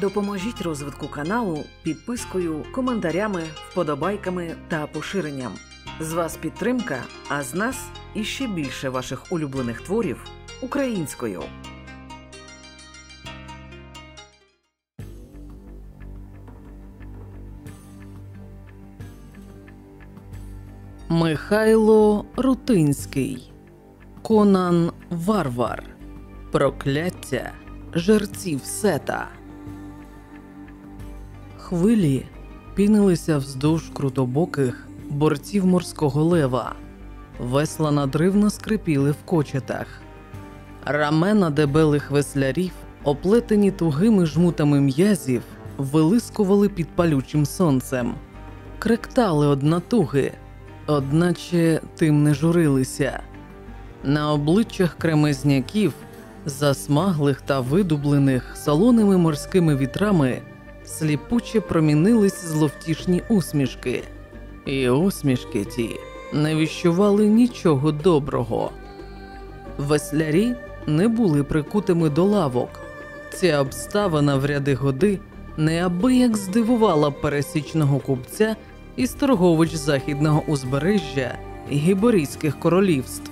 Допоможіть розвитку каналу підпискою, коментарями, вподобайками та поширенням. З вас підтримка, а з нас іще більше ваших улюблених творів українською. Михайло Рутинський Конан Варвар Прокляття жерців сета. Хвилі пінилися вздовж крутобоких борців морського лева, весла надривно скрипіли в кочетах, рамена дебелих веслярів, оплетені тугими жмутами м'язів, вилискували під палючим сонцем, кректали однатуги, одначе тим не журилися. На обличчях кремезняків, засмаглих та видублених солоними морськими вітрами сліпуче промінились зловтішні усмішки, і усмішки ті не віщували нічого доброго. Веслярі не були прикутими до лавок. Ця обставина в ряди годи неабияк здивувала пересічного купця із торгович західного узбережжя гіборійських королівств.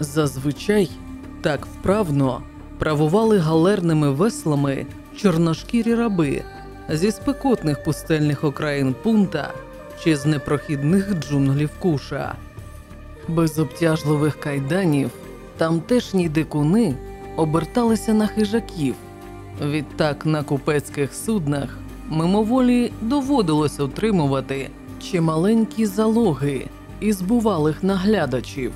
Зазвичай так вправно правували галерними веслами чорношкірі раби зі спекотних пустельних окраїн пунта чи з непрохідних джунглів куша. Без обтяжливих кайданів тамтешні дикуни оберталися на хижаків. Відтак на купецьких суднах мимоволі доводилось утримувати чималенькі залоги із бувалих наглядачів,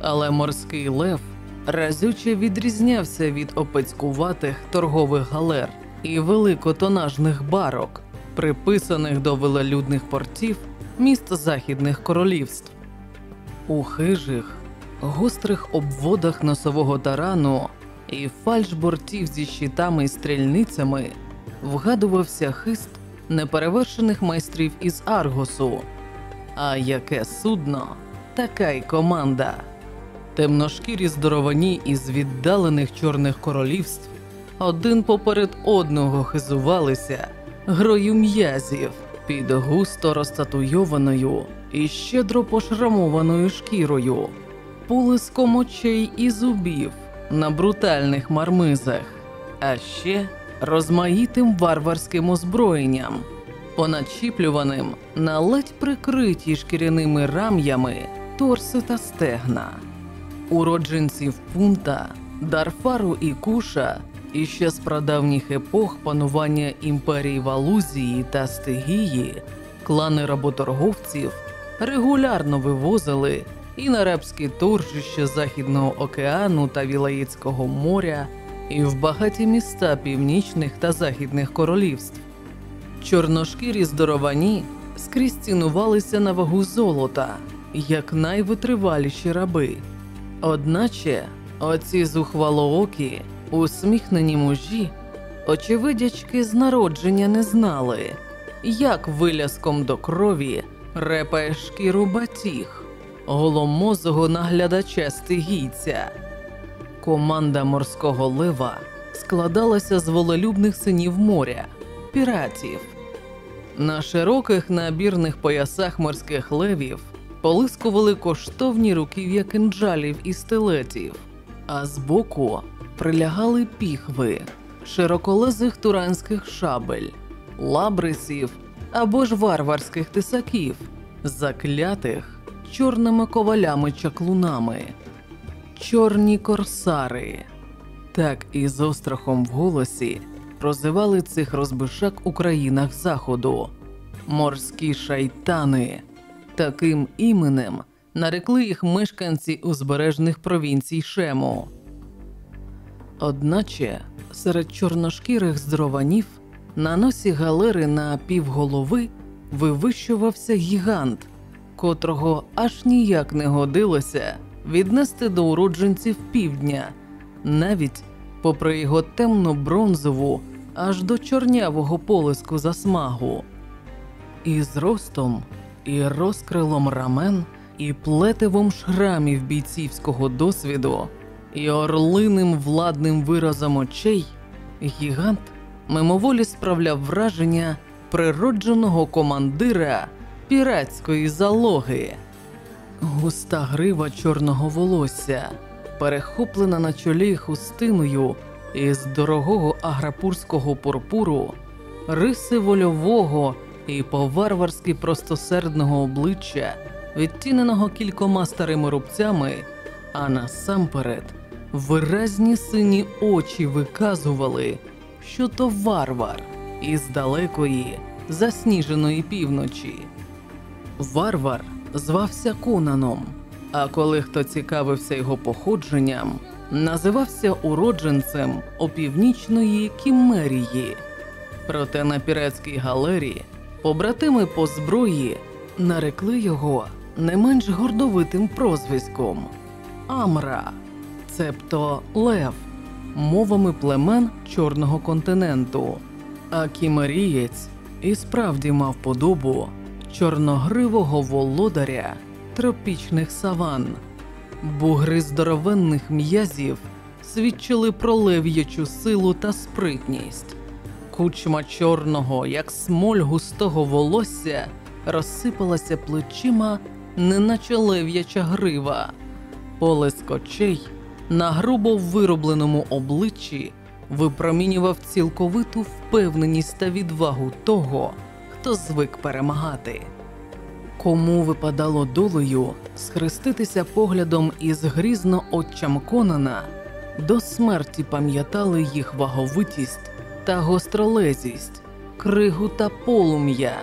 але морський лев разюче відрізнявся від опецькуватих торгових галер і великотонажних барок, приписаних до велолюдних портів міст західних королівств. У хижих, гострих обводах носового тарану і фальшбортів зі щитами і стрільницями вгадувався хист неперевершених майстрів із Аргосу. А яке судно, така й команда. Темношкірі здоровані із віддалених чорних королівств один поперед одного хизувалися грою м'язів під густо розтатуйованою і щедро пошрамованою шкірою, пулиском очей і зубів на брутальних мармизах, а ще розмаїтим варварським озброєнням, поначіплюваним на ледь прикриті шкіряними рам'ями торси та стегна. Уродженців пунта, Дарфару і Куша і ще з прадавніх епох панування імперії Валузії та Стигії, клани работорговців регулярно вивозили і на рабські торжища Західного океану та Вілаєцького моря, і в багаті міста північних та західних королівств. Чорношкірі здоровані скрізь цінувалися на вагу золота, як найвитриваліші раби. Одначе оці зухвалоокі, усміхнені мужі, очевидячки з народження не знали, як виляском до крові репає шкіру батіг, голомозого наглядача стигійця. Команда морського лева складалася з волелюбних синів моря, піратів. На широких набірних поясах морських левів полискували коштовні руків'я кинджалів і стилетів, а збоку прилягали піхви, широколезих туранських шабель, лабрисів або ж варварських тисаків, заклятих чорними ковалями-чаклунами, чорні корсари. Так і з острахом в голосі прозивали цих розбишак у країнах заходу, морські шайтани. Таким іменем нарекли їх мешканці узбережних провінцій Шему. Одначе серед чорношкірих здрованів на носі галери на півголови вивищувався гігант, котрого аж ніяк не годилося віднести до уродженців півдня, навіть попри його темно бронзову, аж до чорнявого полиску засмагу. І зростом, і розкрилом рамен, і плетивом шрамів бійцівського досвіду, і орлиним владним виразом очей гігант мимоволі справляв враження природженого командира піратської залоги. Густа грива чорного волосся, перехоплена на чолі хустиною із дорогого аграпурського пурпуру, риси вольового і по-варварськи простосердного обличчя, відтіненого кількома старими рубцями, а насамперед виразні сині очі виказували, що то варвар із далекої засніженої півночі. Варвар звався Конаном, а коли хто цікавився його походженням, називався уродженцем опівнічної Кіммерії. Проте на піратській галері побратими по зброї нарекли його не менш гордовитим прозвиськом Амра, цебто Лев, мовами племен Чорного континенту. А кімерієць і справді мав подобу чорногривого володаря тропічних саван. Бугри здоровенних м'язів свідчили про лев'ячу силу та спритність. Кучма чорного, як смоль густого волосся, розсипалася плечима, неначе лев'яча грива. Полиск очей на грубо виробленому обличчі випромінював цілковиту впевненість та відвагу того, хто звик перемагати. Кому випадало долею схреститися поглядом із грізно отчам Конана, до смерті пам'ятали їх ваговитість та гостролезість, кригу та полум'я,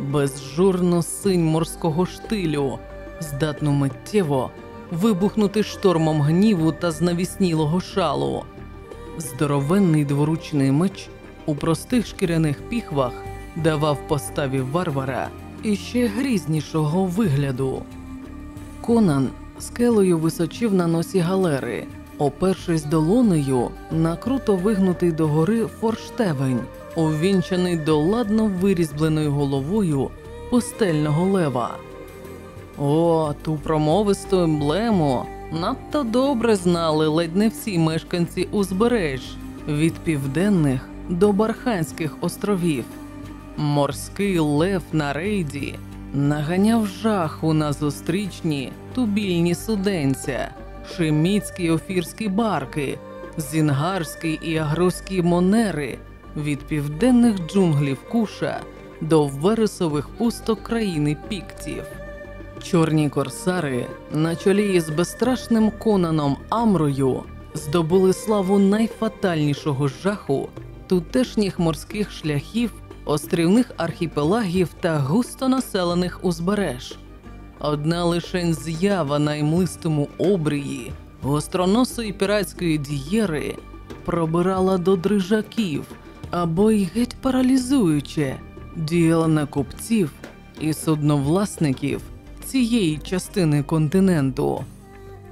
безжурно синь морського штилю, здатну миттєво вибухнути штормом гніву та знавіснілого шалу. Здоровенний дворучний меч у простих шкіряних піхвах давав поставі варвара іще грізнішого вигляду. Конан скелею височив на носі галери, опершись долонею на круто вигнутий догори форштевень, увінчаний доладно вирізбленою головою пустельного лева. О, ту промовисту емблему надто добре знали ледь не всі мешканці узбереж від південних до Барханських островів. Морський лев на рейді наганяв жаху на зустрічні тубільні суденця, шеміцькі офірські барки, зінгарські і агроські монери від південних джунглів Куша до вересових пусток країни піктів. Чорні корсари на чолі із безстрашним Конаном Амрою здобули славу найфатальнішого жаху тутешніх морських шляхів, острівних архіпелагів та густонаселених узбереж. Одна лишень з'ява на імлистому обрії гостроносої піратської дієри пробирала до дрижаків або й геть паралізуюче діяла на купців і судновласників цієї частини континенту,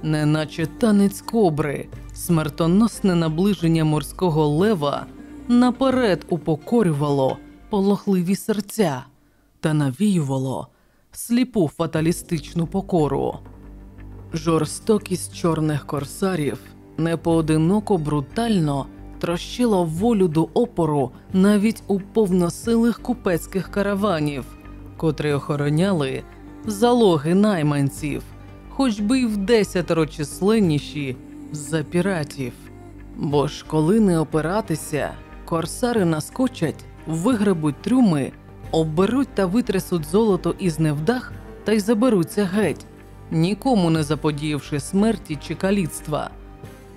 неначе танець кобри, смертоносне наближення морського лева наперед упокорювало полохливі серця та навіювало сліпу фаталістичну покору. Жорстокість чорних корсарів непоодиноко брутально трощила волю до опору навіть у повносилих купецьких караванів, котрі охороняли залоги найманців, хоч би й в десятеро численніші за піратів. Бо ж коли не опиратися, корсари наскочать, вигребуть трюми, обберуть та витрясуть золото із невдах та й заберуться геть, нікому не заподіявши смерті чи каліцтва.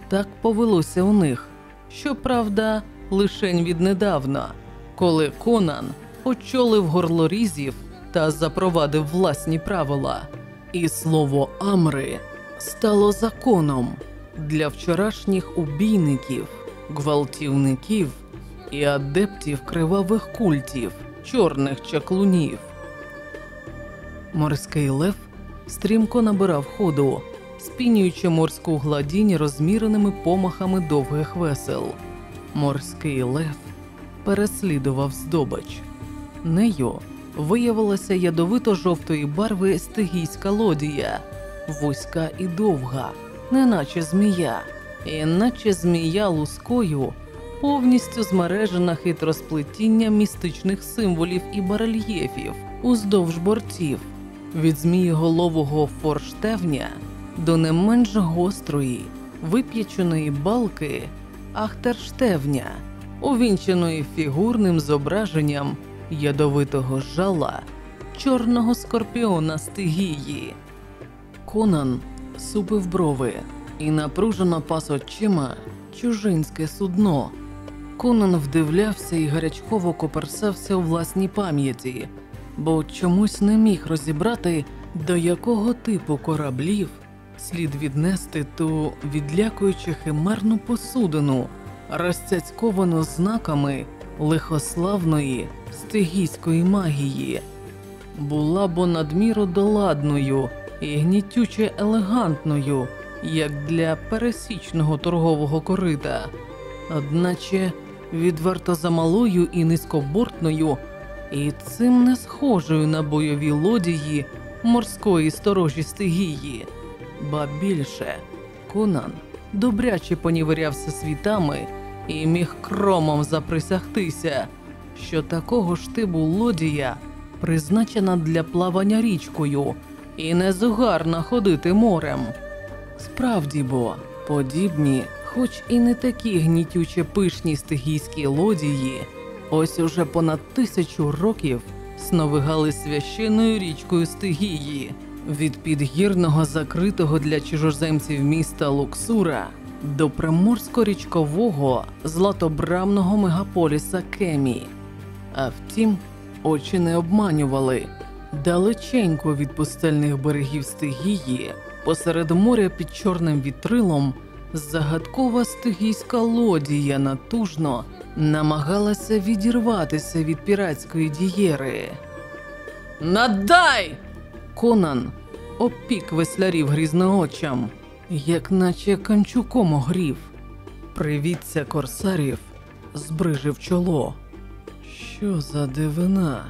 Так повелося у них, щоправда, лишень віднедавна, коли Конан очолив горлорізів та запровадив власні правила, і слово Амри стало законом для вчорашніх убійників, гвалтівників і адептів кривавих культів, чорних чаклунів. Морський лев стрімко набирав ходу, спінюючи морську гладінь розміреними помахами довгих весел. Морський лев переслідував здобич. Нею виявилася ядовито-жовтої барви стигійська лодія, вузька і довга, неначе змія, і наче змія лускою повністю змережена хитросплетіння містичних символів і барельєфів уздовж бортів, від змієголового форштевня до не менш гострої, вип'яченої балки ахтерштевня, увінченої фігурним зображенням ядовитого жала чорного скорпіона стигії. Конан супив брови і напружено пас очима чужинське судно. Конан вдивлявся і гарячково коперсався у власній пам'яті, бо чомусь не міг розібрати, до якого типу кораблів слід віднести ту відлякуючи химерну посудину, розцяцьковану знаками лихославної стигійської магії. Була бо надміру доладною і гнітюче елегантною, як для пересічного торгового корита, одначе відверто замалою і низькобортною, і цим не схожою на бойові лодії морської сторожі стигії. Ба більше, Конан добряче понівирявся світами і міг кромом заприсягтися, що такого ж типу лодія призначена для плавання річкою і не зугарна ходити морем. Справді бо, подібні, хоч і не такі гнітюче пишні стигійські лодії, ось уже понад тисячу років сновигали священною річкою стигії від підгірного закритого для чужоземців міста Луксура до приморсько-річкового златобрамного мегаполіса Кемі. А втім, очі не обманювали. Далеченько від пустельних берегів стигії, посеред моря під чорним вітрилом, загадкова стигійська лодія натужно намагалася відірватися від піратської дієри. Надай! Конан опік веслярів грізноочам, як наче канчуком огрів. Привіться корсарів, збрижив чоло. Що за дивина?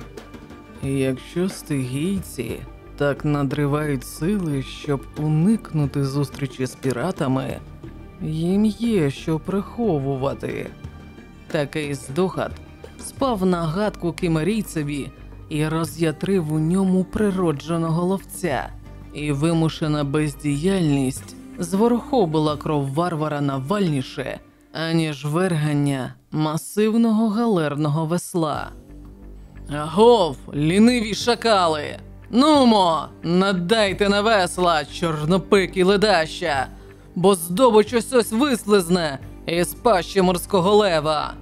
Якщо стигійці так надривають сили, щоб уникнути зустрічі з піратами, їм є що приховувати. Такий здогад спав на гадку кимерійцеві і роз'ятрив у ньому природженого ловця, і вимушена бездіяльність зворохобила кров варвара навальніше, аніж вергання масивного галерного весла. Агов, ліниві шакали! Нумо, надайте на весла, чорнопикі ледаща, бо здобич ось ось вислизне із пащі морського лева.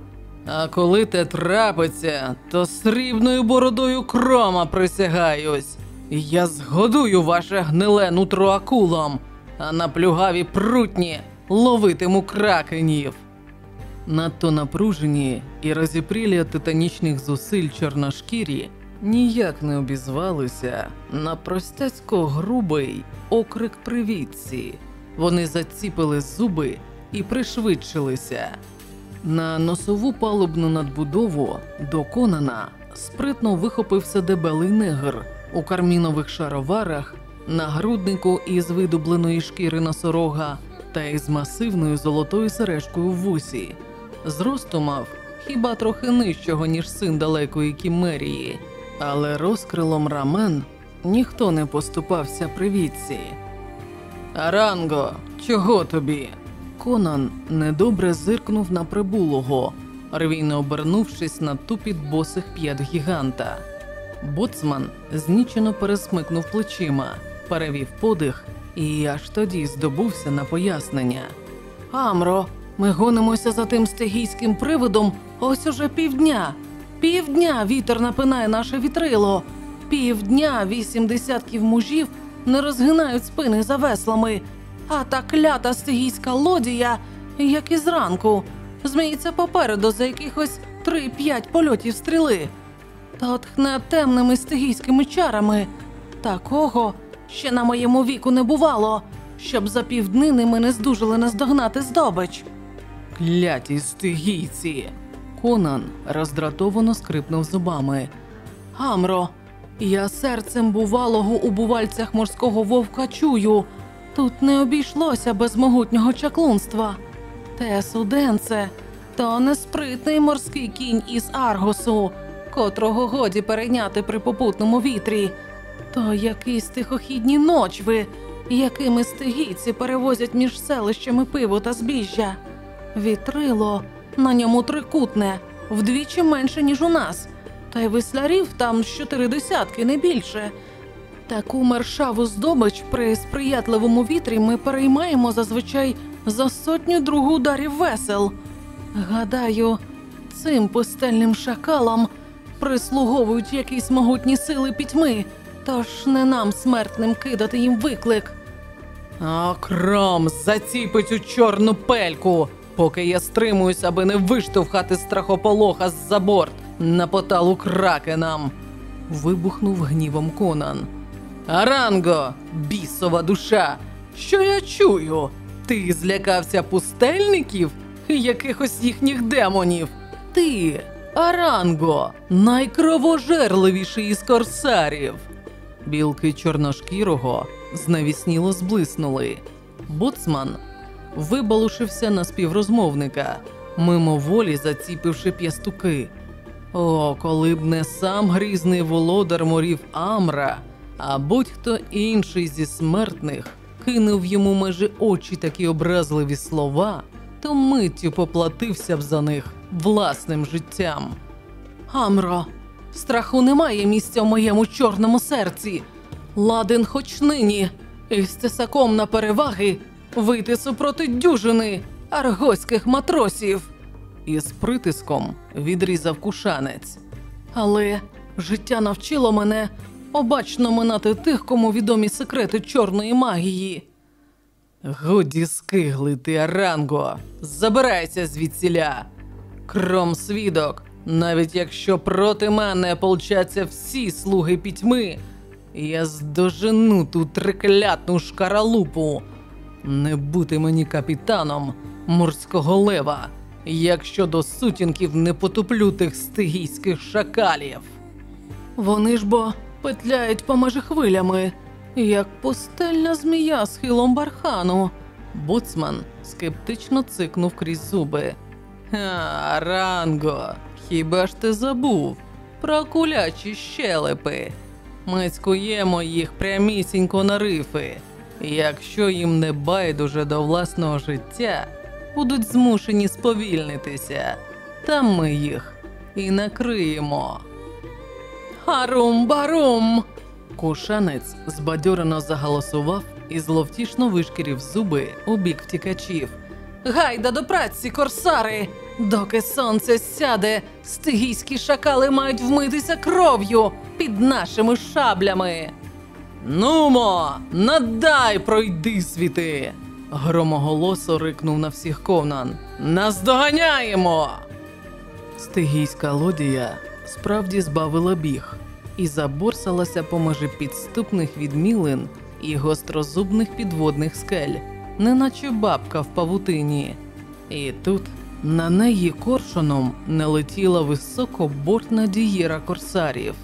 А коли те трапиться, то срібною бородою крома присягаюсь. Я згодую ваше гниле нутро акулом, а на плюгаві прутні ловитиму кракенів. Надто напружені і розіпрілі титанічних зусиль чорношкірі ніяк не обізвалися на простяцько грубий окрик привітці. Вони заціпили зуби і пришвидшилися. На носову палубну надбудову до Конана спритно вихопився дебелий негр у кармінових шароварах, нагруднику із видубленої шкіри носорога та із масивною золотою сережкою в вусі. Зросту мав хіба трохи нижчого, ніж син далекої кімерії, але розкрилом рамен ніхто не поступався привітці. Аранго, чого тобі? Конан недобре зиркнув на прибулого, рвійно обернувшись на тупіт босих п'ят гіганта. Боцман знічено пересмикнув плечима, перевів подих і аж тоді здобувся на пояснення. Амро, ми гонимося за тим стигійським привидом ось уже півдня. Півдня вітер напинає наше вітрило. Півдня вісім десятків мужів не розгинають спини за веслами. А та клята стигійська лодія, як і зранку, зміється попереду за якихось три-п'ять польотів стріли. Та тхне темними стигійськими чарами. Такого ще на моєму віку не бувало, щоб за півднини ми не здужали наздогнати здобич. Кляті стигійці. Конан роздратовано скрипнув зубами. Гамро, я серцем бувалого у бувальцях морського вовка чую. Тут не обійшлося без могутнього чаклунства. Те суденце, То неспритний морський кінь із Аргосу, котрого годі перейняти при попутному вітрі, то якісь тихохідні ночви, якими стигійці перевозять між селищами пиво та збіжжя. Вітрило на ньому трикутне, вдвічі менше, ніж у нас, та й веслярів там з чотири десятки, не більше. Таку мершаву здобич при сприятливому вітрі ми переймаємо зазвичай за сотню другу ударів весел. Гадаю, цим пустельним шакалам прислуговують якісь могутні сили пітьми, тож не нам, смертним, кидати їм виклик. А кром заціпить у чорну пельку, поки я стримуюсь, аби не виштовхати страхополоха з-за борт на поталу кракенам. Вибухнув гнівом Конан. Аранго, бісова душа, що я чую? Ти злякався пустельників, якихось їхніх демонів. Ти, Аранго, найкровожерливіший із корсарів. Білки чорношкірого знавісніло зблиснули. Боцман вибалушився на співрозмовника, мимоволі заціпивши п'ястуки. О, коли б не сам грізний володар морів Амра, а будь-хто інший зі смертних кинув йому майже очі такі образливі слова, то миттю поплатився б за них власним життям. Амро, страху немає місця в моєму чорному серці. Ладен хоч нині, із тесаком на переваги вийти супроти дюжини аргоських матросів. Із притиском відрізав кушанець. Але життя навчило мене обачно минати тих, кому відомі секрети чорної магії. Годі скиглити, Аранго, забирайся звідсіля. Кром свідок, навіть якщо проти мене полчаться всі слуги пітьми, я здожену ту триклятну шкаралупу. Не бути мені капітаном морського лева, якщо до сутінків не потуплю тих стигійських шакалів. Вони ж бо петляють поміж хвилями, як пустельна змія з хилом бархану. Боцман скептично цикнув крізь зуби. А, Ранго, хіба ж ти забув про кулячі щелепи? Ми цькуємо їх прямісінько на рифи. Якщо їм не байдуже до власного життя, будуть змушені сповільнитися, там ми їх і накриємо. Харум-барум! Кушанець збадьорено заголосував і зловтішно вишкірів зуби у бік втікачів. Гайда до праці, корсари! Доки сонце сяде, стигійські шакали мають вмитися кров'ю під нашими шаблями. Нумо, надай пройди світи! громоголосо рикнув на всіх ковнан. Наздоганяємо! Стигійська лодія справді збавила біг і заборсалася помежі підступних відмілин і гострозубних підводних скель, неначе бабка в павутині. І тут на неї коршуном налетіла високобортна дієра корсарів.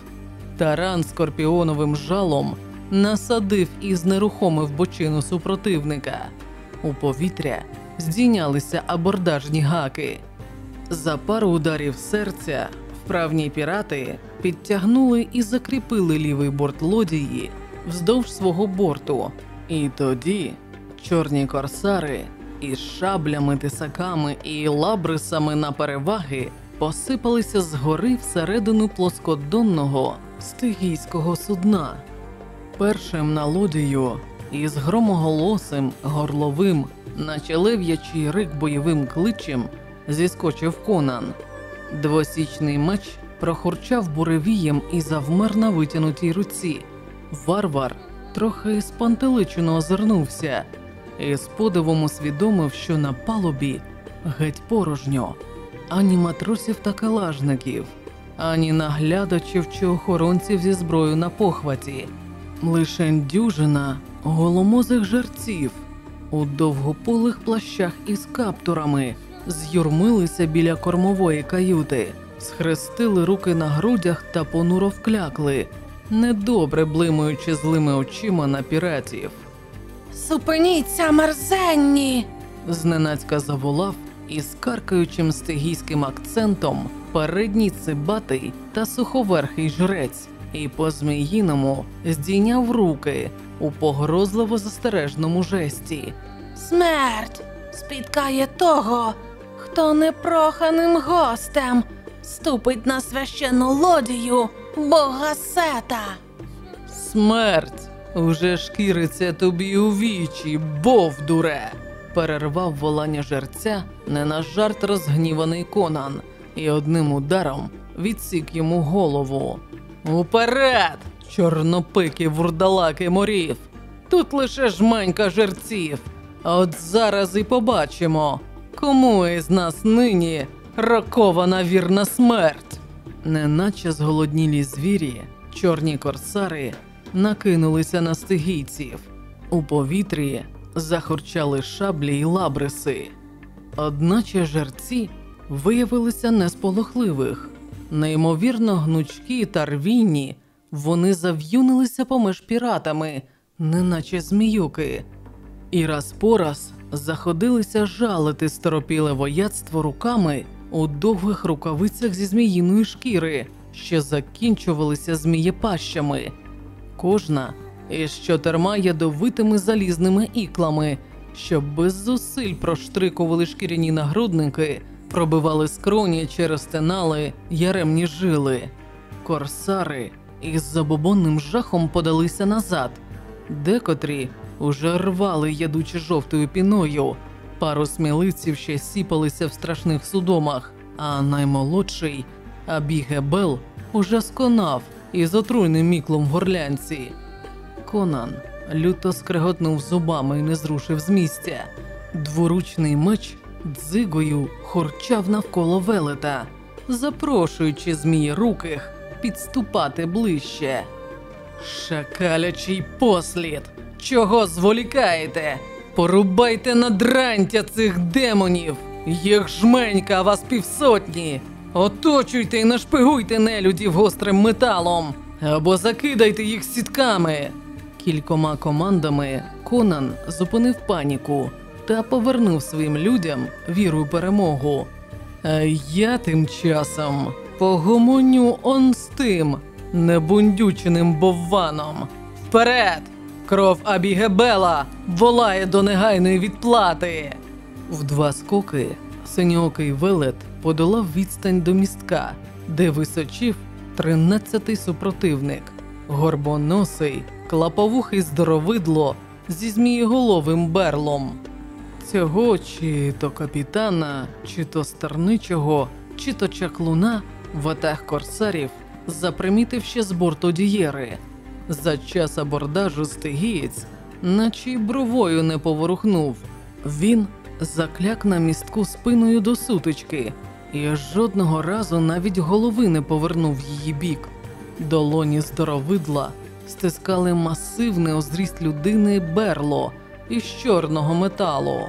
Таран скорпіоновим жалом насадив і знерухомив бочину супротивника. У повітря здійнялися абордажні гаки. За пару ударів серця вправні пірати підтягнули і закріпили лівий борт лодії вздовж свого борту. І тоді чорні корсари із шаблями, тисаками і лабрисами на переваги посипалися згори всередину плоскодонного стигійського судна. Першим на лодію із громоголосим, горловим, наче лев'ячий рик бойовим кличем зіскочив Конан. Двосічний меч прохурчав буревієм і завмер на витянутій руці. Варвар трохи спантеличено озирнувся і з подивом усвідомив, що на палубі геть порожньо, ані матросів та калажників, ані наглядачів чи охоронців зі зброєю на похваті, лише дюжина голомозих жерців у довгополих плащах із каптурами з'юрмилися біля кормової каюти, схрестили руки на грудях та понуро вклякли, недобре блимаючи злими очима на піратів. Зупиніться, мерзенні! Зненацька заволав із каркаючим стигійським акцентом передній цибатий та суховерхий жрець, і по зміїному здійняв руки у погрозливо застережному жесті. Смерть спіткає того, хто непроханим гостем ступить на священну лодію бога Сета. Смерть уже шкіриться тобі у вічі, бовдуре. Перервав волання жерця не на жарт розгніваний Конан і одним ударом відсік йому голову. Уперед! Чорнопики вурдалаки морів! Тут лише жменька жерців. От зараз і побачимо, кому із нас нині рокована вірна смерть. Неначе зголоднілі звірі, чорні корсари накинулися на стигійців. У повітрі захурчали шаблі й лабриси. Одначе жерці виявилися несполохливих. Неймовірно гнучкі та рвійні, вони зав'юнилися поміж піратами, неначе зміюки, і раз по раз заходилися жалити сторопіле вояцтво руками у довгих рукавицях зі зміїної шкіри, що закінчувалися змієпащами. Кожна із чотирма ядовитими залізними іклами, що без зусиль проштрикували шкіряні нагрудники, пробивали скроні через тенали яремні жили. Корсари із забобонним жахом подалися назад, декотрі уже рвали ядуче жовтою піною. Пару сміливців ще сіпалися в страшних судомах, а наймолодший Абігебел уже сконав із отруйним міклом в горлянці. Конан люто скреготнув зубами і не зрушив з місця. Дворучний меч дзигою хорчав навколо велета, запрошуючи змії руких підступати ближче. Шакалячий послід. Чого зволікаєте? Порубайте на дрантя цих демонів! Їх жменька вас півсотні. Оточуйте і нашпигуйте нелюдів гострим металом або закидайте їх сітками. Кількома командами Конан зупинив паніку та повернув своїм людям віру в перемогу. А я тим часом погомоню он з тим небундюченим бовваном. Вперед! Кров Абігебела волає до негайної відплати. В два скоки синьоокий велет подолав відстань до містка, де височив тринадцятий супротивник, горбоносий, клаповухий здоровидло зі змієголовим берлом. Цього чи то капітана, чи то старничого, чи то чаклуна ватаг корсарів запримітив ще з борту дієри. За час абордажу стигієць, наче й бровою не поворухнув. Він закляк на містку спиною до сутички, і жодного разу навіть голови не повернув її бік. Долоні здоровидла стискали масивне озріст людини берло із чорного металу.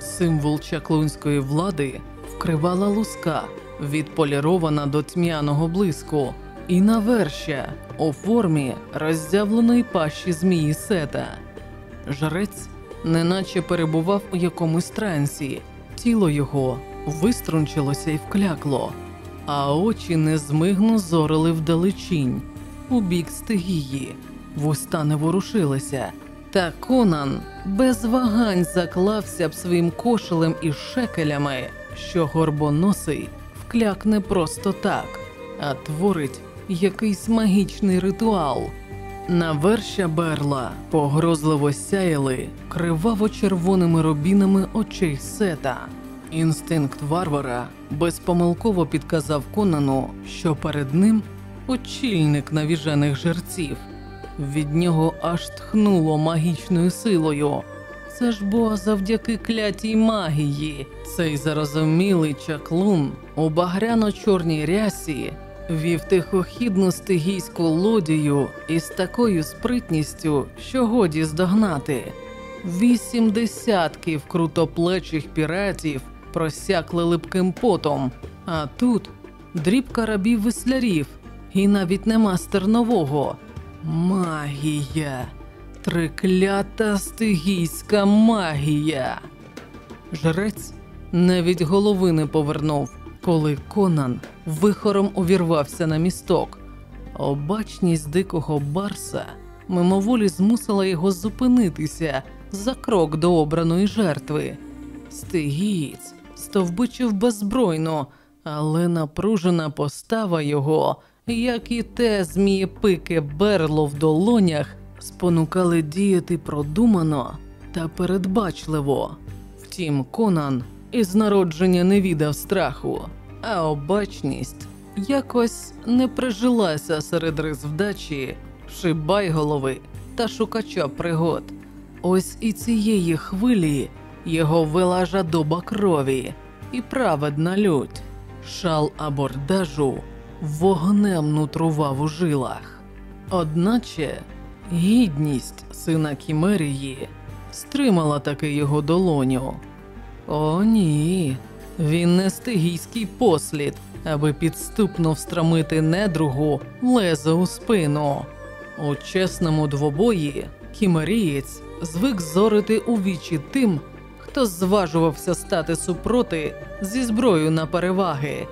Символ чаклунської влади вкривала луска, відполірована до тьмяного блиску, і наверща у формі роззявленої пащі змії сета. Жрець неначе перебував у якомусь трансі, тіло його виструнчилося і вклякло, а очі незмигно зорили вдалечінь, у бік стигії, вуста не ворушилися. Та Конан без вагань заклався б своїм кошелем і шекелями, що горбоносий вклякне просто так, а творить якийсь магічний ритуал. Навершя берла погрозливо сяяли криваво-червоними робінами очей сета. Інстинкт варвара безпомилково підказав Конану, що перед ним очільник навіжених жерців. Від нього аж тхнуло магічною силою. Це ж бо завдяки клятій магії цей зарозумілий чаклун у багряно-чорній рясі вів тихохідну стигійську лодію із такою спритністю, що годі здогнати. Вісім десятків крутоплечих піратів просякли липким потом, а тут дріб карабів веслярів, і навіть нема стернового. Магія, триклята стигійська магія. Жрець навіть голови не повернув, коли Конан вихором увірвався на місток. Обачність дикого барса мимоволі змусила його зупинитися за крок до обраної жертви. Стигієць стовбичив беззбройно, але напружена постава його, як і те змієпике берло в долонях, спонукали діяти продумано та передбачливо. Втім, Конан із народження не віддав страху, а обачність якось не прижилася серед рис вдачі, шибайголови та шукача пригод. Ось і цієї хвилі його вела жадоба крові і праведна лють. Шал абордажу вогнем нутрував у жилах. Одначе гідність сина Кімерії стримала таки його долоню. О, ні, він не стигійський послід, аби підступно встромити недругу лезо у спину. У чесному двобої кімерієць звик зорити у вічі тим, хто зважувався стати супроти зі зброєю на переваги.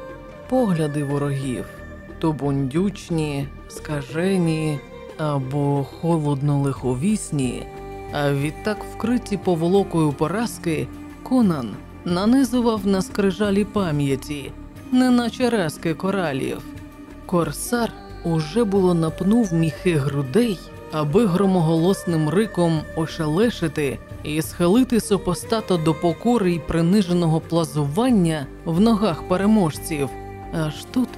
Погляди ворогів то бундючні, скажені або холодно лиховісні, а відтак вкриті поволокою поразки Конан нанизував на скрижалі пам'яті, неначе резки коралів. Корсар уже було напнув міхи грудей, аби громоголосним риком ошелешити і схилити супостата до покори й приниженого плазування в ногах переможців. Аж тут,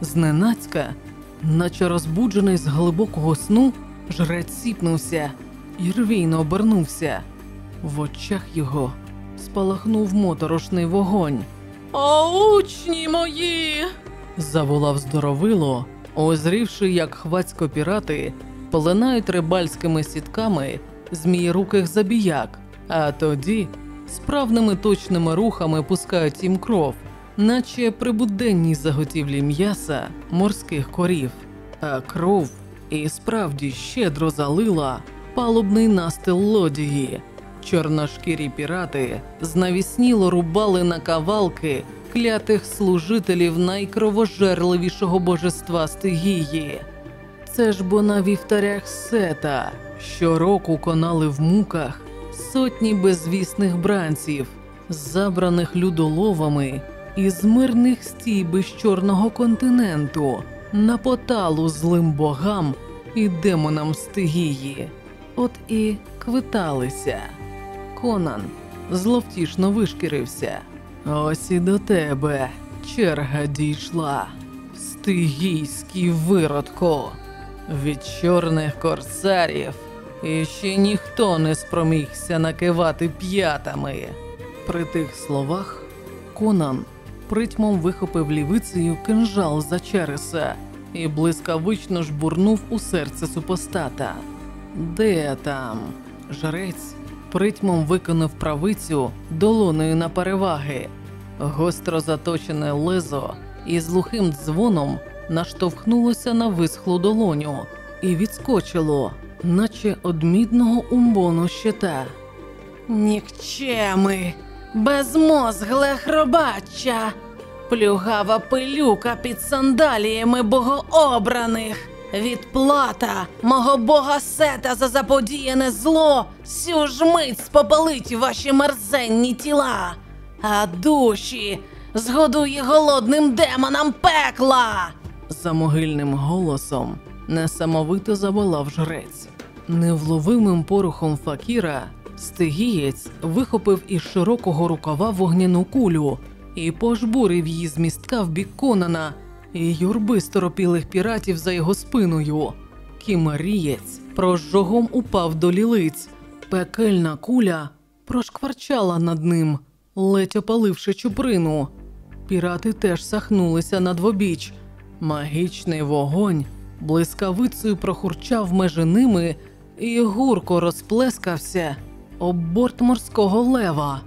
зненацька, наче розбуджений з глибокого сну, жрець сіпнувся і рвійно обернувся. В очах його спалахнув моторошний вогонь. О, учні мої! заволав здоровило, озрівши, як хвацько пірати, полинають рибальськими сітками змієруких забіяк, а тоді справними точними рухами пускають їм кров, наче при буденній заготівлі м'яса морських корів, а кров і справді щедро залила палубний настил лодії. Чорношкірі пірати знавісніло рубали на кавалки клятих служителів найкровожерливішого божества стигії. Це ж бо на вівтарях сета щороку конали в муках сотні безвісних бранців, забраних людоловами із мирних стійбищ чорного континенту, на поталу злим богам і демонам стигії. От і квиталися. Конан зловтішно вишкірився. Ось і до тебе черга дійшла, стигійський виродко. Від чорних корсарів іще ніхто не спромігся накивати п'ятами. При тих словах Конан притьмом вихопив лівицею кинжал за череса і блискавично жбурнув у серце супостата. Де там? Жрець притьмом виконав правицю долоною на переваги. Гостро заточене лезо із глухим дзвоном наштовхнулося на висхлу долоню і відскочило, наче од мідного умбону щита. Нікчеми, безмозгле хробача, плюгава пилюка під сандаліями богообраних. Відплата мого бога сета за заподіяне зло сю ж мить спопалить ваші мерзенні тіла, а душі згодує голодним демонам пекла. За могильним голосом несамовито заволав жрець. Невловимим порухом факіра стигієць вихопив із широкого рукава вогняну кулю і пожбурив її з містка в бік Конана і юрби сторопілих піратів за його спиною. Кімарієць прожогом упав до лілиць. Пекельна куля прошкварчала над ним, ледь опаливши чуприну. Пірати теж сахнулися на двобіч. Магічний вогонь блискавицею прохурчав межи ними і гурко розплескався об борт морського лева.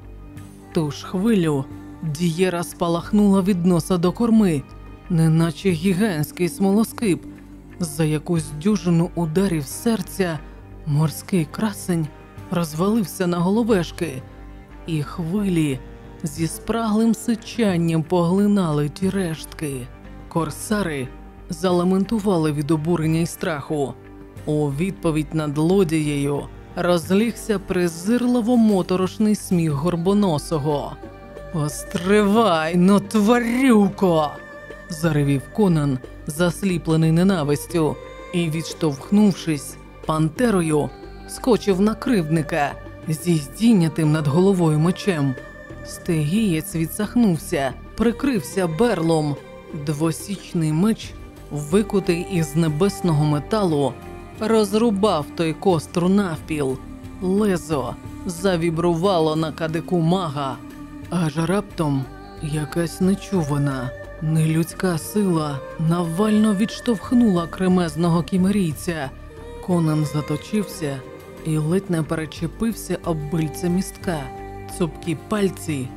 Ту ж хвилю дієра спалахнула від носа до корми, неначе гігантський смолоскип. За якусь дюжину ударів серця морський красень розвалився на головешки, і хвилі зі спраглим сичанням поглинали ті рештки. Корсари залементували від обурення й страху. У відповідь над лодією розлігся презирливо моторошний сміх горбоносого. Остривай, но тварюко! заревів Конан, засліплений ненавистю, і, відштовхнувшись пантерою, скочив на кривдника зі здійнятим над головою мечем. Стегієць відсахнувся, прикрився берлом. Двосічний меч, викутий із небесного металу, розрубав той костру навпіл. Лезо завібрувало на кадику мага, аж раптом якась нечувана, нелюдська сила навально відштовхнула кремезного кімерійця. Конан заточився і ледь не перечепився об бильце містка. Цупкі пальці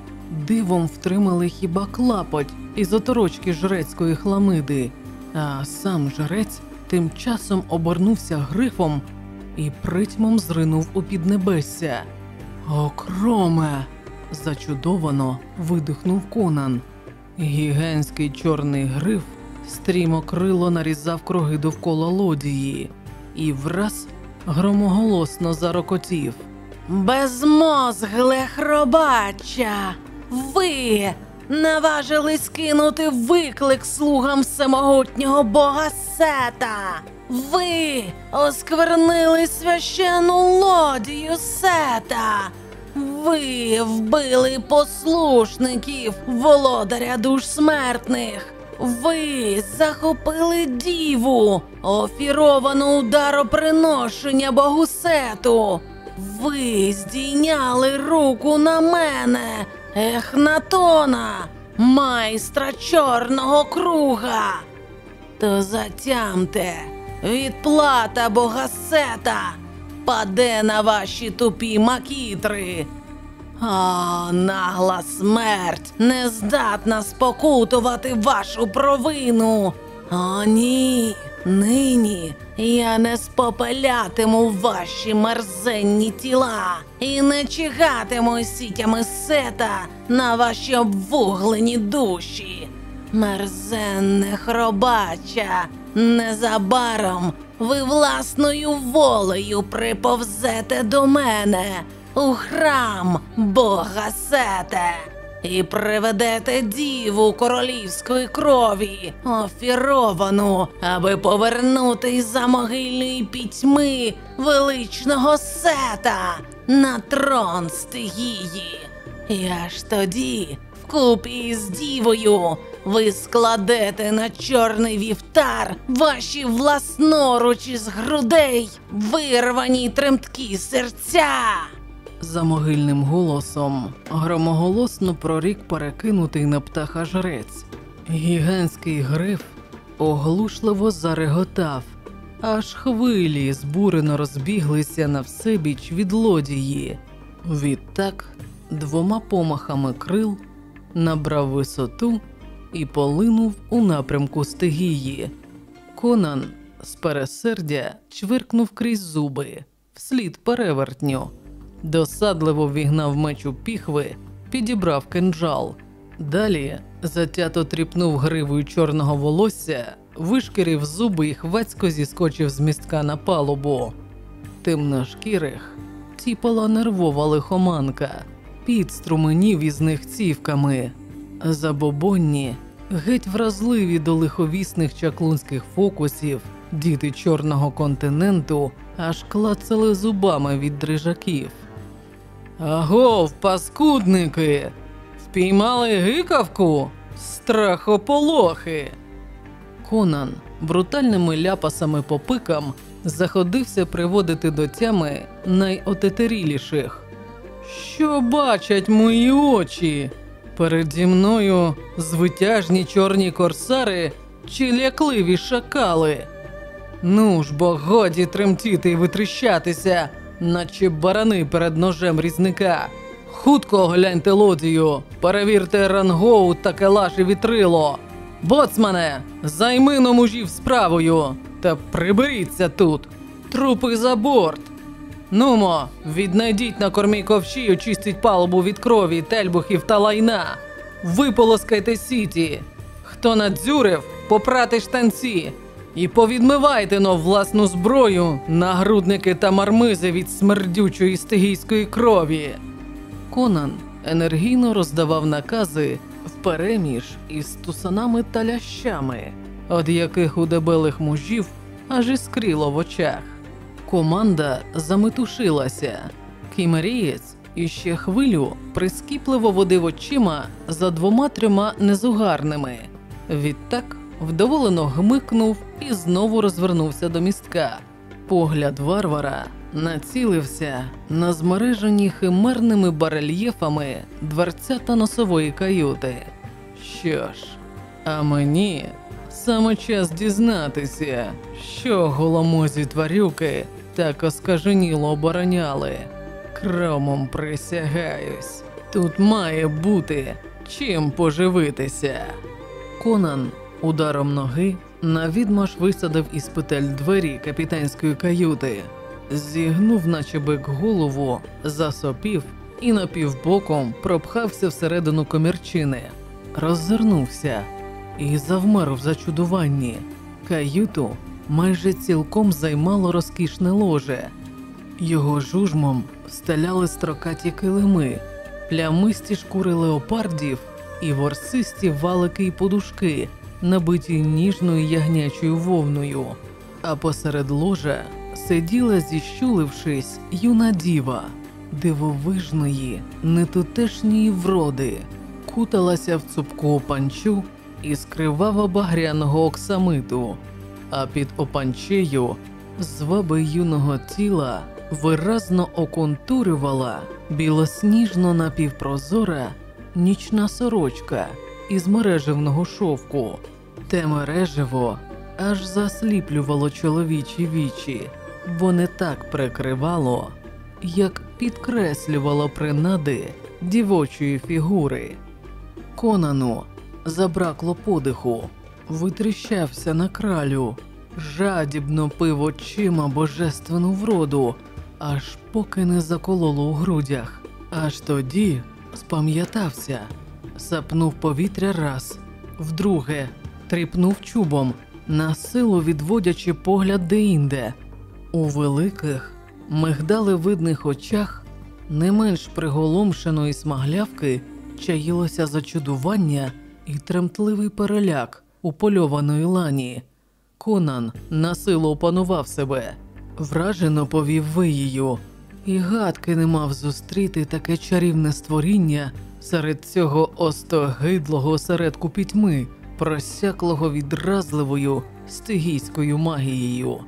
дивом втримали хіба клапоть із оторочки жрецької хламиди, а сам жрець тим часом обернувся грифом і притьмом зринув у піднебесся. Окроме! зачудовано видихнув Конан. Гігантський чорний гриф стрімокрило нарізав круги довкола лодії і враз громоголосно зарокотів. Безмозгле хробача! Ви наважились кинути виклик слугам всемогутнього бога Сета! Ви осквернили священну лодію Сета! Ви вбили послушників володаря душ смертних! Ви захопили діву, офіровану удароприношення богу Сету! Ви здійняли руку на мене, Ехнатона, майстра чорного круга. То затямте, відплата бога Сета паде на ваші тупі макітри. О, нагла смерть не здатна спокутувати вашу провину. О, ні, нині я не спопелятиму ваші мерзенні тіла і не чигатиму сітями сета на ваші обвуглені душі. Мерзенне хробача, незабаром ви власною волею приповзете до мене у храм Бога Сете і приведете діву королівської крові, офіровану, аби повернути за могильної пітьми величного сета на трон стигії. І аж тоді, вкупі з дівою, ви складете на чорний вівтар ваші власноручі з грудей, вирвані й тремткі серця. За могильним голосом громоголосно прорік перекинутий на птаха жрець. Гігантський гриф оглушливо зареготав, аж хвилі збурено розбіглися на всебіч від лодії. Відтак двома помахами крил набрав висоту і полинув у напрямку стигії. Конан з пересердя чвиркнув крізь зуби, вслід перевертню. Досадливо вігнав меч у піхви, підібрав кинджал. Далі затято тріпнув гривою чорного волосся, вишкірив зуби і хвацько зіскочив з містка на палубу. Темношкірих тіпала нервова лихоманка, під струменів із них цівками. Забобонні, геть вразливі до лиховісних чаклунських фокусів, діти чорного континенту аж клацали зубами від дрижаків. Агов, паскудники! Впіймали гикавку? Страхополохи. Конан брутальними ляпасами по пикам заходився приводити до тями найотетеріліших. Що бачать мої очі? Переді мною звитяжні чорні корсари чи лякливі шакали. Ну ж бо годі тремтіти і витріщатися, наче барани перед ножем різника. Хутко огляньте лодію, перевірте рангоу та келаш і вітрило. Боцмане, займи но мужів справою та приберіться тут. Трупи за борт. Нумо, віднайдіть на кормі ковші, очистіть палубу від крові, тельбухів та лайна. Виполоскайте сіті. Хто надзюрив, попрати штанці. І повідмивайте но власну зброю, нагрудники та мармизи від смердючої стигійської крові. Конан енергійно роздавав накази впереміж із тусанами та лящами, від яких у дебелих мужів аж іскрило в очах. Команда заметушилася. Кімерієць іще хвилю прискіпливо водив очима за двома трьома незугарними. Відтак вдоволено гмикнув і знову розвернувся до містка. Погляд варвара націлився на змережені химерними барельєфами дверця та носової каюти. Що ж, а мені саме час дізнатися, що голомозі тварюки так оскаженіло обороняли. Кромом присягаюсь, тут має бути чим поживитися. Конан ударом ноги навідмаш висадив із петель двері капітанської каюти, зігнув, наче бик голову, засопів і напівбоком пропхався всередину комірчини, роззирнувся і завмер в зачудуванні. Каюту майже цілком займало розкішне ложе. Його жужмом стеляли строкаті килими, плямисті шкури леопардів і ворсисті валики й подушки, набиті ніжною ягнячою вовною. А посеред ложа сиділа, зіщулившись, юна діва, дивовижної, нетутешньої вроди, куталася в цупку опанчу із криваво багряного оксамиту, а під опанчею з ваби юного тіла виразно оконтурювала білосніжно напівпрозора нічна сорочка із мережевного шовку. Те мережево аж засліплювало чоловічі вічі, бо не так прикривало, як підкреслювало принади дівочої фігури. Конану забракло подиху, витріщався на кралю, жадібно пив очима божественну вроду, аж поки не закололо у грудях. Аж тоді спам'ятався, сапнув повітря раз, вдруге, тріпнув чубом, на силу відводячи погляд деінде. У великих, мигдали видних очах, не менш приголомшеної смаглявки чаїлося зачудування і тремтливий переляк упольованої лані. Конан на силу опанував себе, вражено повів виїю, і гадки не мав зустріти таке чарівне створіння серед цього остогидлого осередку пітьми, просяклого відразливою стигійською магією.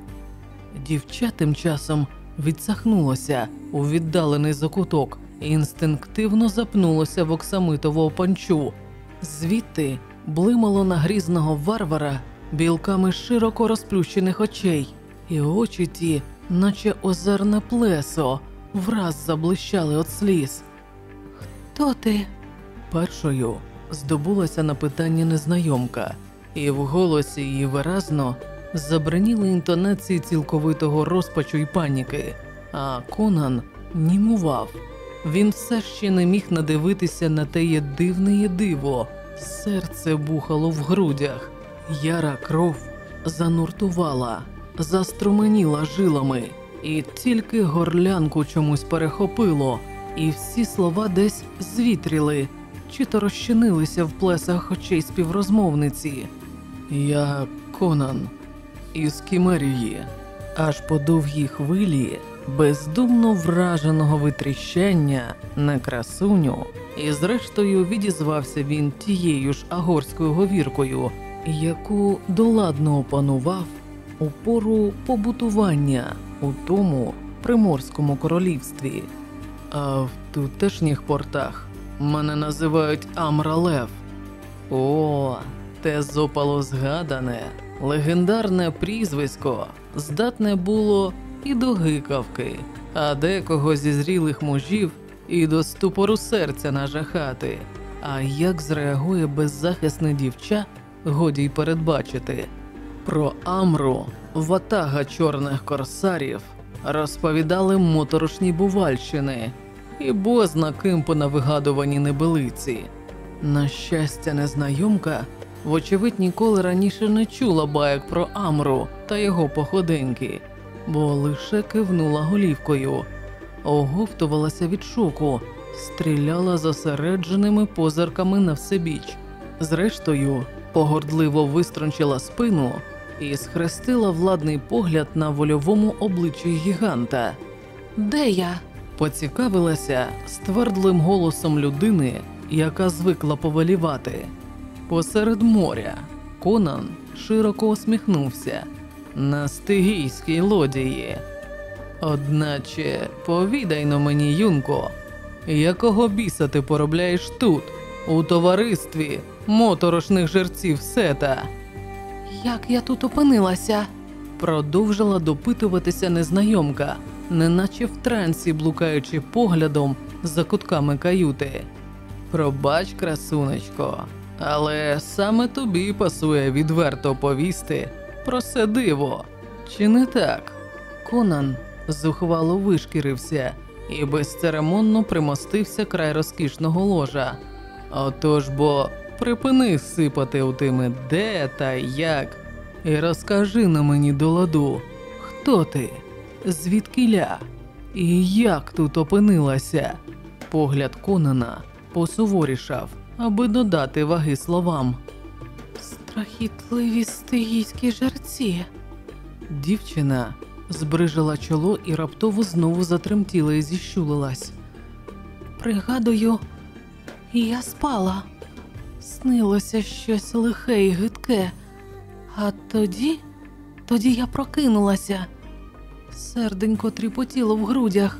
Дівча тим часом відсахнулося у віддалений закуток і інстинктивно запнулося в оксамитового панчу. Звідти блимало на грізного варвара білками широко розплющених очей, і очі ті, наче озерне плесо, враз заблищали від сліз. Хто ти? Першою здобулася на питання незнайомка, і в голосі її виразно забриніли інтонації цілковитого розпачу й паніки, а Конан німував. Він все ще не міг надивитися на теє дивне диво. Серце бухало в грудях, яра кров зануртувала, заструменіла жилами, і тільки горлянку чомусь перехопило, і всі слова десь звітріли, чи то розчинилися в плесах очей співрозмовниці. Я Конан із Кімерії, аж по довгій хвилі бездумно враженого витріщання на красуню, і зрештою відізвався він тією ж агорською говіркою, яку доладно опанував у пору побутування у тому приморському королівстві. А в тутешніх портах мене називають Амралев. О, те зопало згадане, легендарне прізвисько здатне було і до гикавки, а декого зі зрілих мужів і до ступору серця нажахати. А як зреагує беззахисне дівча, годі й передбачити. Про Амру ватага чорних корсарів розповідали моторошні бувальщини і бозна ким понавигадувані небелиці. На щастя, незнайомка, вочевидь, ніколи раніше не чула баєк про Амру та його походеньки, бо лише кивнула голівкою, оговтувалася від шоку, стріляла зосередженими позирками на всебіч. Зрештою, погордливо вистрончила спину і схрестила владний погляд на вольовому обличчі гіганта. Де я? Поцікавилася ствердлим голосом людини, яка звикла повелівати. Посеред моря Конан широко усміхнувся на стигійській лодії. Одначе, повідай но мені, юнко, якого біса ти поробляєш тут, у товаристві моторошних жерців сета? Як я тут опинилася? Продовжила допитуватися незнайомка, неначе в трансі блукаючи поглядом за кутками каюти. Пробач, красунечко, але саме тобі пасує відверто повісти про це диво. Чи не так? Конан зухвало вишкірився і безцеремонно примостився край розкішного ложа. Отож бо припини сипати у тими де та як, і розкажи на мені до ладу, хто ти, звідкиля, і як тут опинилася. Погляд Конана посуворішав, аби додати ваги словам. Страхітливі стигійські жерці. Дівчина збрижила чоло і раптово знову затремтіла і зіщулилась. Пригадую, я спала. Снилося щось лихе і гидке, а тоді, тоді я прокинулася. Серденько тріпотіло в грудях,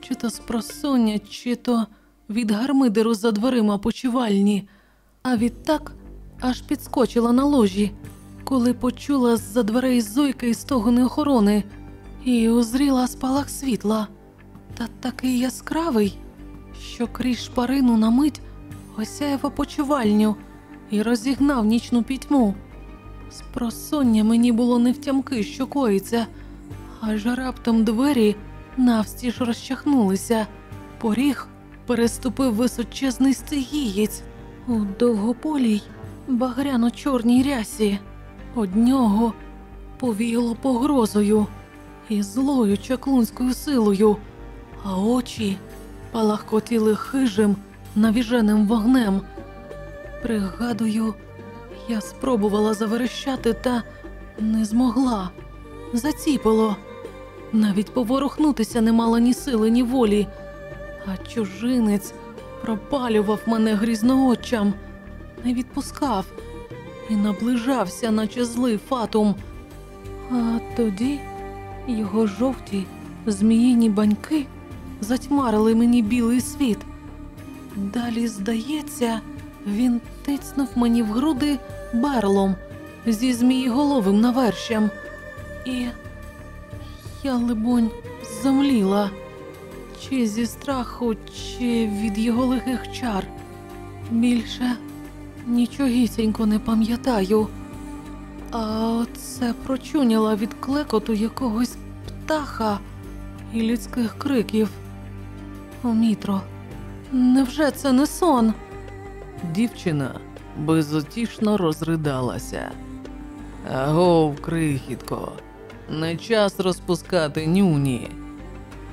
чи то з просоння, чи то від гармидеру за дверима почувальні, а відтак аж підскочила на ложі, коли почула з-за дверей зойки і стогони охорони, і узріла спалах світла, та такий яскравий, що крізь шпарину на мить осяяв опочувальню і розігнав нічну пітьму. З просоння мені було невтямки, що коїться, аж раптом двері навстіж розчахнулися. Поріг переступив височезний стигієць у довгополій багряно-чорній рясі. Од нього повіяло погрозою і злою чаклунською силою, а очі палахкотіли хижим навіженим вогнем. Пригадую, я спробувала заверещати та не змогла. Заціпило. Навіть поворухнутися не мала ні сили, ні волі, а чужинець пропалював мене грізноочам, не відпускав і наближався, наче злий фатум. А тоді його жовті зміїні баньки затьмарили мені білий світ. Далі, здається, він тицнув мені в груди берлом зі змієголовим навершем. І я, либонь, замліла, чи зі страху, чи від його лихих чар. Більше нічогісінько не пам'ятаю. А оце прочуняла від клекоту якогось птаха і людських криків. Омітро, невже це не сон? Дівчина безутішно розридалася. Агов, крихітко, не час розпускати нюні.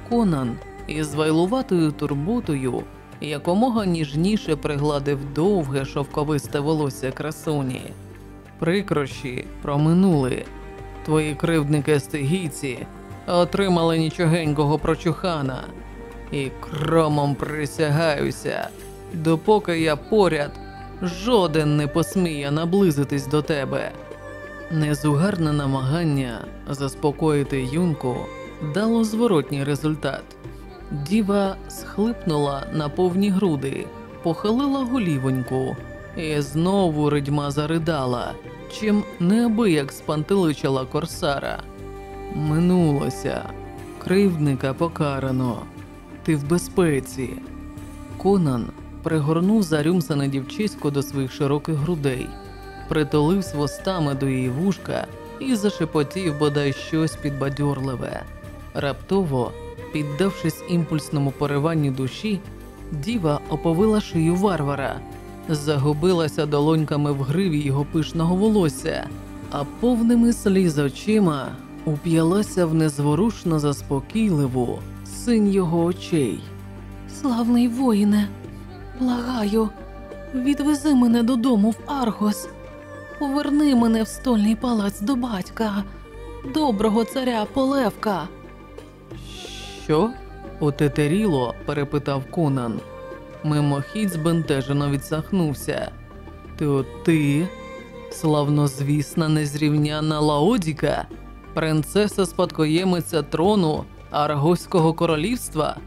Конан із вайлуватою турботою якомога ніжніше пригладив довге шовковисте волосся красуні. Прикрощі проминули. Твої кривдники стигійці отримали нічогенького прочухана, і кромом присягаюся, допоки я поряд, жоден не посміє наблизитись до тебе. Незугарне намагання заспокоїти юнку дало зворотній результат. Діва схлипнула на повні груди, похилила голівоньку, і знову ридьма заридала, чим неабияк спантеличила корсара. Минулося, кривдника покарано, ти в безпеці. Конан пригорнув зарюмсане дівчисько до своїх широких грудей, притулився вустами до її вушка і зашепотів бодай щось підбадьорливе. Раптово, піддавшись імпульсному пориванню душі, діва оповила шию варвара, загубилася долоньками в гриві його пишного волосся, а повними сліз очима уп'ялася в незворушно заспокійливу синь його очей. Славний воїне, благаю, відвези мене додому в Аргос, поверни мене в стольний палац до батька, доброго царя Полевка. Що? Отетеріло? перепитав Конан. Мимохідь збентежено відсахнувся. То ти, славнозвісна незрівняна Лаодіка, принцеса спадкоємиця трону Аргоського королівства,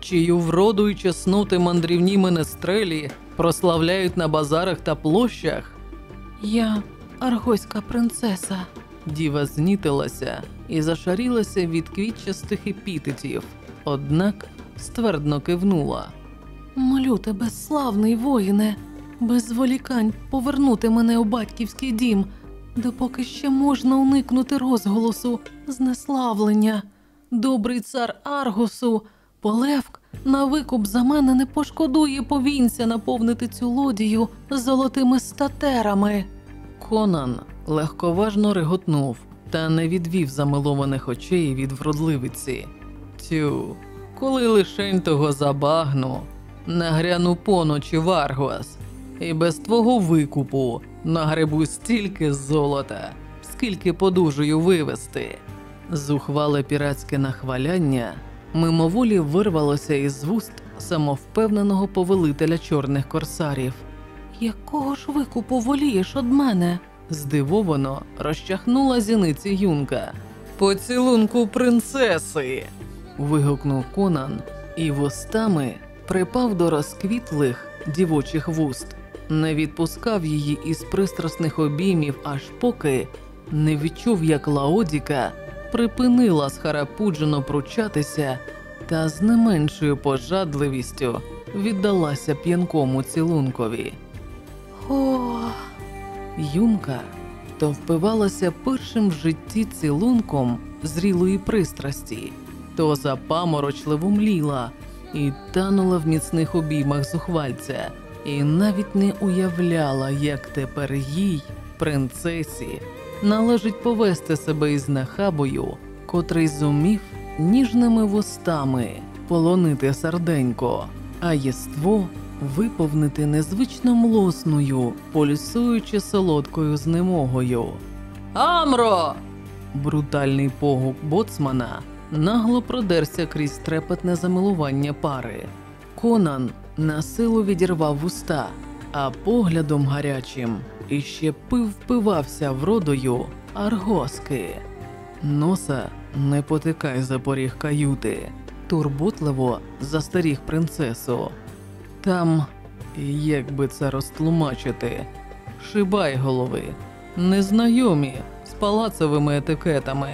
чию вроду й чесноти мандрівні менестрелі прославляють на базарах та площах? Я аргоська принцеса. Діва знітилася і зашарілася від квітчастих епітетів, однак ствердно кивнула. Молю тебе, славний воїне, без зволікань повернути мене у батьківський дім, допоки ще можна уникнути розголосу, знеславлення. Добрий цар Аргусу, Полевк, на викуп за мене не пошкодує повінця наповнити цю лодію золотими статерами. Конан легковажно реготнув та не відвів замилованих очей від вродливиці. Тю, коли лишень того забагну, нагряну поночі Варгос, і без твого викупу нагребу стільки золота, скільки подужую вивести. Зухвале піратське нахваляння мимоволі вирвалося із вуст самовпевненого повелителя чорних корсарів. Якого ж викупу волієш од мене? здивовано розчахнула зіниці юнка. Поцілунку принцеси. вигукнув Конан і вустами припав до розквітлих дівочих вуст, не відпускав її із пристрасних обіймів, аж поки не відчув, як Лаодіка припинила схарапуджено пручатися та з не меншою пожадливістю віддалася п'янкому цілункові. О, юнка то впивалася першим в житті цілунком зрілої пристрасті, то запаморочливо мліла і танула в міцних обіймах зухвальця, і навіть не уявляла, як тепер їй, принцесі, належить повести себе із нахабою, котрий зумів ніжними вустами полонити сарденько, а єство виповнити незвично млосною, пульсуючи солодкою знемогою. Амро! Брутальний погук боцмана нагло продерся крізь трепетне замилування пари. Конан на силу відірвав вуста, а поглядом гарячим іще пив впивався вродою аргоски. Носа не потикай за поріг каюти, турботливо застеріг принцесу. Там, як би це розтлумачити, шибай голови, незнайомі з палацовими етикетами,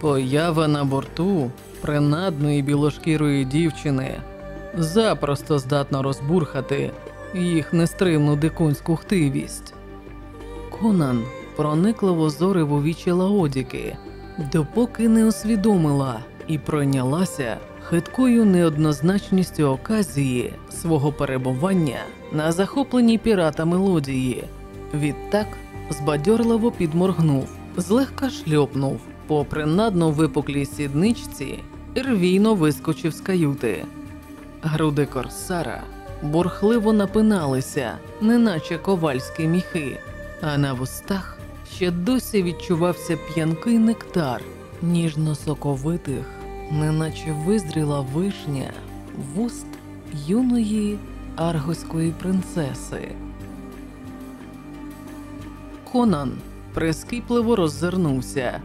поява на борту принадної білошкірої дівчини запросто здатна розбурхати їх нестримну дикунську хтивість. Конан проникливо зорив у вічі Лаодіки, допоки не усвідомила і пройнялася хиткою неоднозначністю оказії свого перебування на захопленій піратами лодії. Відтак збадьорливо підморгнув, злегка шльопнув по принадно випуклій сідничці і рвійно вискочив з каюти. Груди корсара бурхливо напиналися, неначе ковальські міхи, а на вустах ще досі відчувався п'янкий нектар ніжно-соковитих, неначе визріла вишня вуст юної аргоської принцеси. Конан прискіпливо роззирнувся,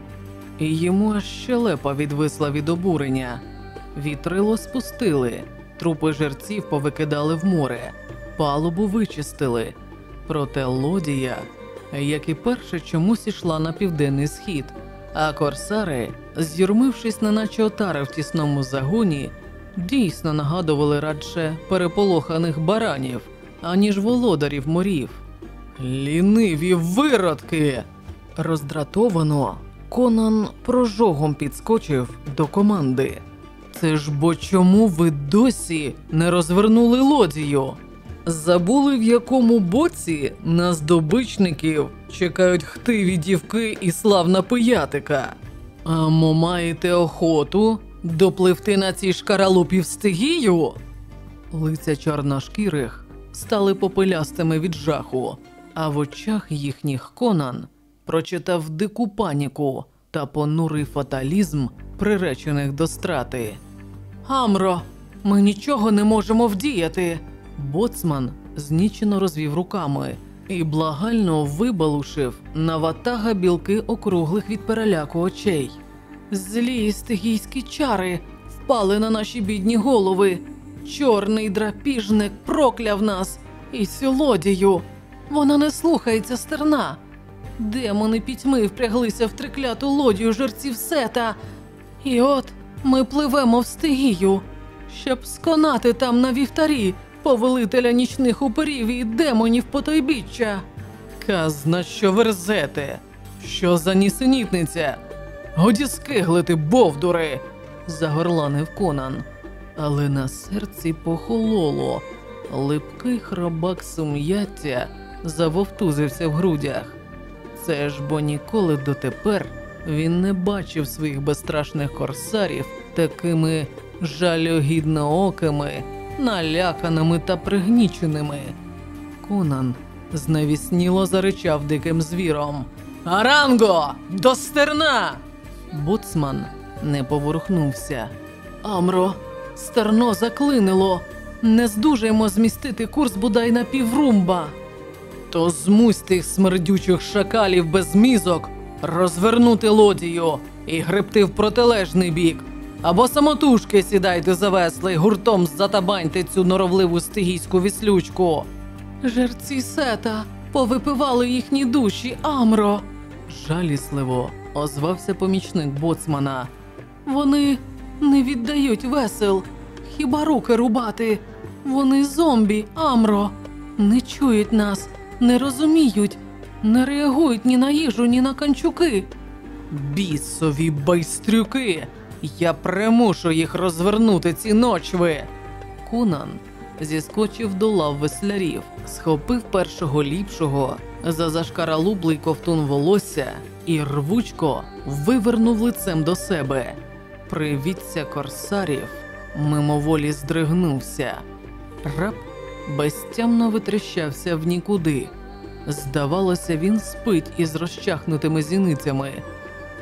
і йому аж щелепа відвисла від обурення. Вітрило спустили, трупи жерців повикидали в море, палубу вичистили. Проте лодія, як і перше, чомусь ішла на південний схід, а корсари, з'юрмившись, неначе отари в тісному загоні, дійсно нагадували радше переполоханих баранів, аніж володарів морів. Ліниві виродки! Роздратовано Конан прожогом підскочив до команди. Це ж бо чому ви досі не розвернули лодію? Забули, в якому боці на здобичників чекають хтиві дівки і славна пиятика. А мо маєте охоту допливти на цій шкаралупі в стигію? Лиця чорношкірих стали попелястими від жаху, а в очах їхніх Конан прочитав дику паніку та понурий фаталізм, приречених до страти. Амро, ми нічого не можемо вдіяти. Боцман знічено розвів руками і благально вибалушив на ватага білки округлих від переляку очей. Злі стигійські чари впали на наші бідні голови. Чорний драпіжник прокляв нас і сілодію. Вона не слухається стерна. Демони пітьми впряглися в трикляту лодію жерців сета. І от ми пливемо в стигію, щоб сконати там на вівтарі повелителя нічних уперів і демонів потойбіччя. Казна, що верзете, що за нісенітниця? Годі скиглити, бовдури, загорланив Конан. Але на серці похололо. Липкий хробак сум'яття завовтузився в грудях. Це ж бо ніколи дотепер він не бачив своїх безстрашних корсарів такими жалюгідноокими, наляканими та пригніченими. Конан зневісніло заричав диким звіром. Аранго! До стерна! Боцман не поворухнувся. Амро, стерно заклинило. Не здужаємо змістити курс бодай на піврумба. То змусь тих смердючих шакалів без мізок розвернути лодію і гребти в протилежний бік. Або самотужки сідайте за весла гуртом затабаньте цю норовливу стигійську віслючку. Жерці сета повипивали їхні душі, Амро. Жалісливо озвався помічник боцмана. Вони не віддають весел, хіба руки рубати. Вони зомбі, Амро, не чують нас, не розуміють, не реагують ні на їжу, ні на канчуки. Бісові байстрюки! Я примушу їх розвернути ці ночви. Кунан зіскочив до лав веслярів, схопив першого ліпшого за зашкаралублий ковтун волосся і рвучко вивернув лицем до себе. Привіться корсарів мимоволі здригнувся. Раб безтямно витріщався в нікуди. Здавалося, він спить із розчахнутими зіницями.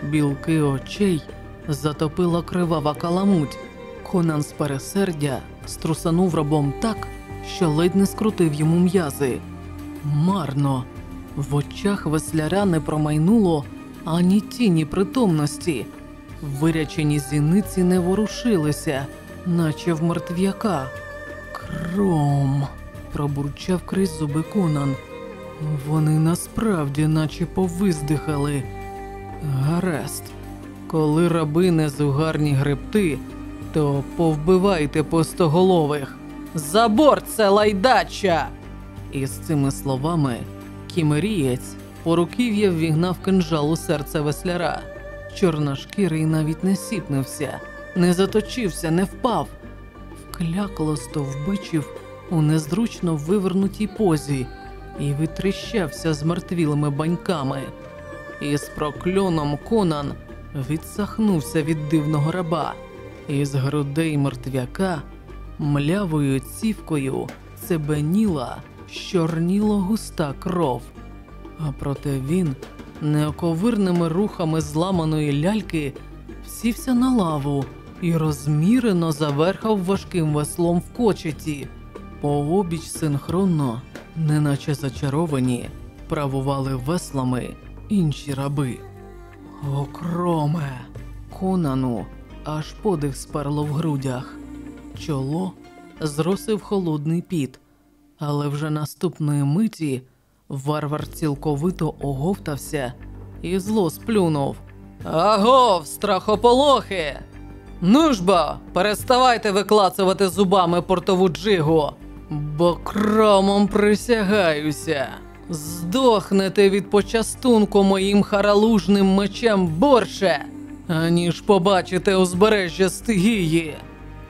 Білки очей затопила кривава каламуть. Конан з пересердя струсанув рабом так, що ледь не скрутив йому м'язи. Марно, в очах весляря не промайнуло ані тіні притомності. Вирячені зіниці не ворушилися, наче в мертв'яка. Кром. пробурчав крізь зуби Конан. Вони насправді наче повиздихали. Гаразд. Коли раби не зугарні гребти, то повбивайте постоголових. За борт це лайдача! І з цими словами кімерієць по руків'я ввігнав кинжал у серце весляра. Чорношкірий навіть не сіпнувся, не заточився, не впав. Вклякло стовбичив у незручно вивернутій позі і витріщався з мертвілими баньками. І з прокльоном Конан відсахнувся від дивного раба, і з грудей мертвяка млявою цівкою цебеніла, щорніла густа кров. А проте він неоковирними рухами зламаної ляльки сівся на лаву і розмірено заверхав важким веслом в кочеті. Пообіч синхронно, неначе зачаровані, правували веслами інші раби. Окроме, Конану аж подих сперло в грудях. Чоло зросив холодний піт, але вже наступної миті варвар цілковито оговтався і зло сплюнув. Агов, страхополохи! Ну ж бо, переставайте виклацувати зубами портову джигу, бо кромом присягаюся. Здохнете від почастунку моїм харалужним мечем борше, аніж побачите узбережжя стигії.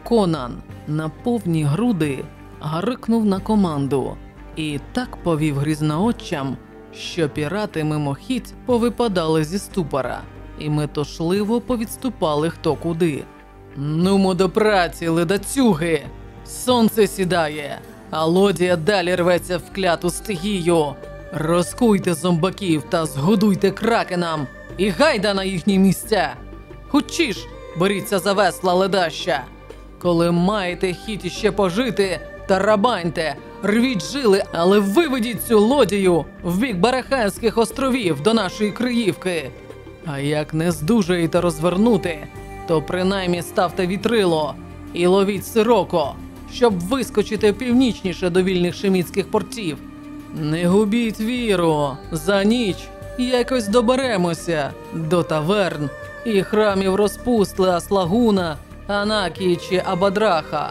Конан на повні груди гарикнув на команду і так повів грізноочам, що пірати мимохідь повипадали зі ступора і метошливо повідступали хто куди. Нумо до праці, ледацюги! Сонце сідає, а лодія далі рветься в кляту стихію. Розкуйте зомбаків та згодуйте кракенам і гайда на їхні місця. Хочіш, беріться за весла ледаща. Коли маєте хід іще пожити, тарабаньте, рвіть жили, але виведіть цю лодію в бік Бараханських островів до нашої Криївки. А як не здужаєте розвернути, то принаймні ставте вітрило і ловіть сироко, щоб вискочити північніше до вільних шеміцьких портів. Не губіть віру, за ніч якось доберемося до таверн і храмів розпустли Аслагуна, Анакії чи Абадраха.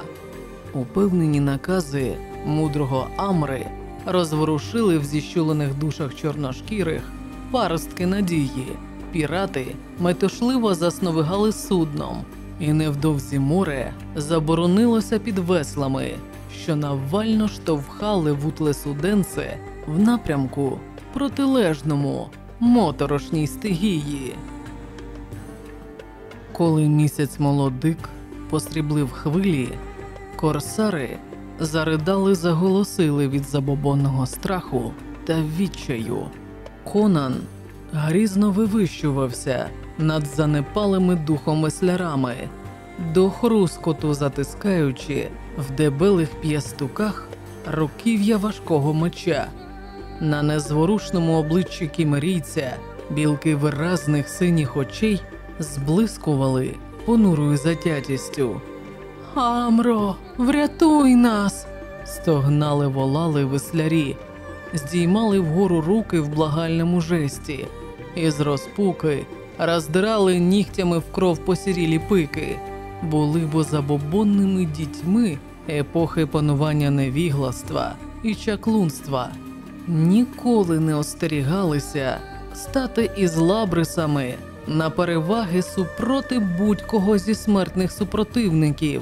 Упевнені накази мудрого Амри розворушили в зіщулених душах чорношкірих паростки надії. Пірати метушливо засновигали судном, і невдовзі море заборонилося під веслами, що навально штовхали вутле суденце в напрямку протилежному моторошній стигії. Коли місяць молодик постріблив хвилі, корсари заридали, заголосили від забобонного страху та відчаю. Конан грізно вивищувався над занепалими духом веслярами, до хрускоту затискаючи в дебелих п'ястуках руків'я важкого меча. На незворушному обличчі кімерійця білки виразних синіх очей зблискували понурою затятістю. Амро, врятуй нас! стогнали волали веслярі, здіймали вгору руки в благальному жесті, і з розпуки роздирали нігтями в кров посірілі пики, були бо забобонними дітьми епохи панування невігластва і чаклунства. Ніколи не остерігалися стати із лабрисами на переваги супроти будь-кого зі смертних супротивників,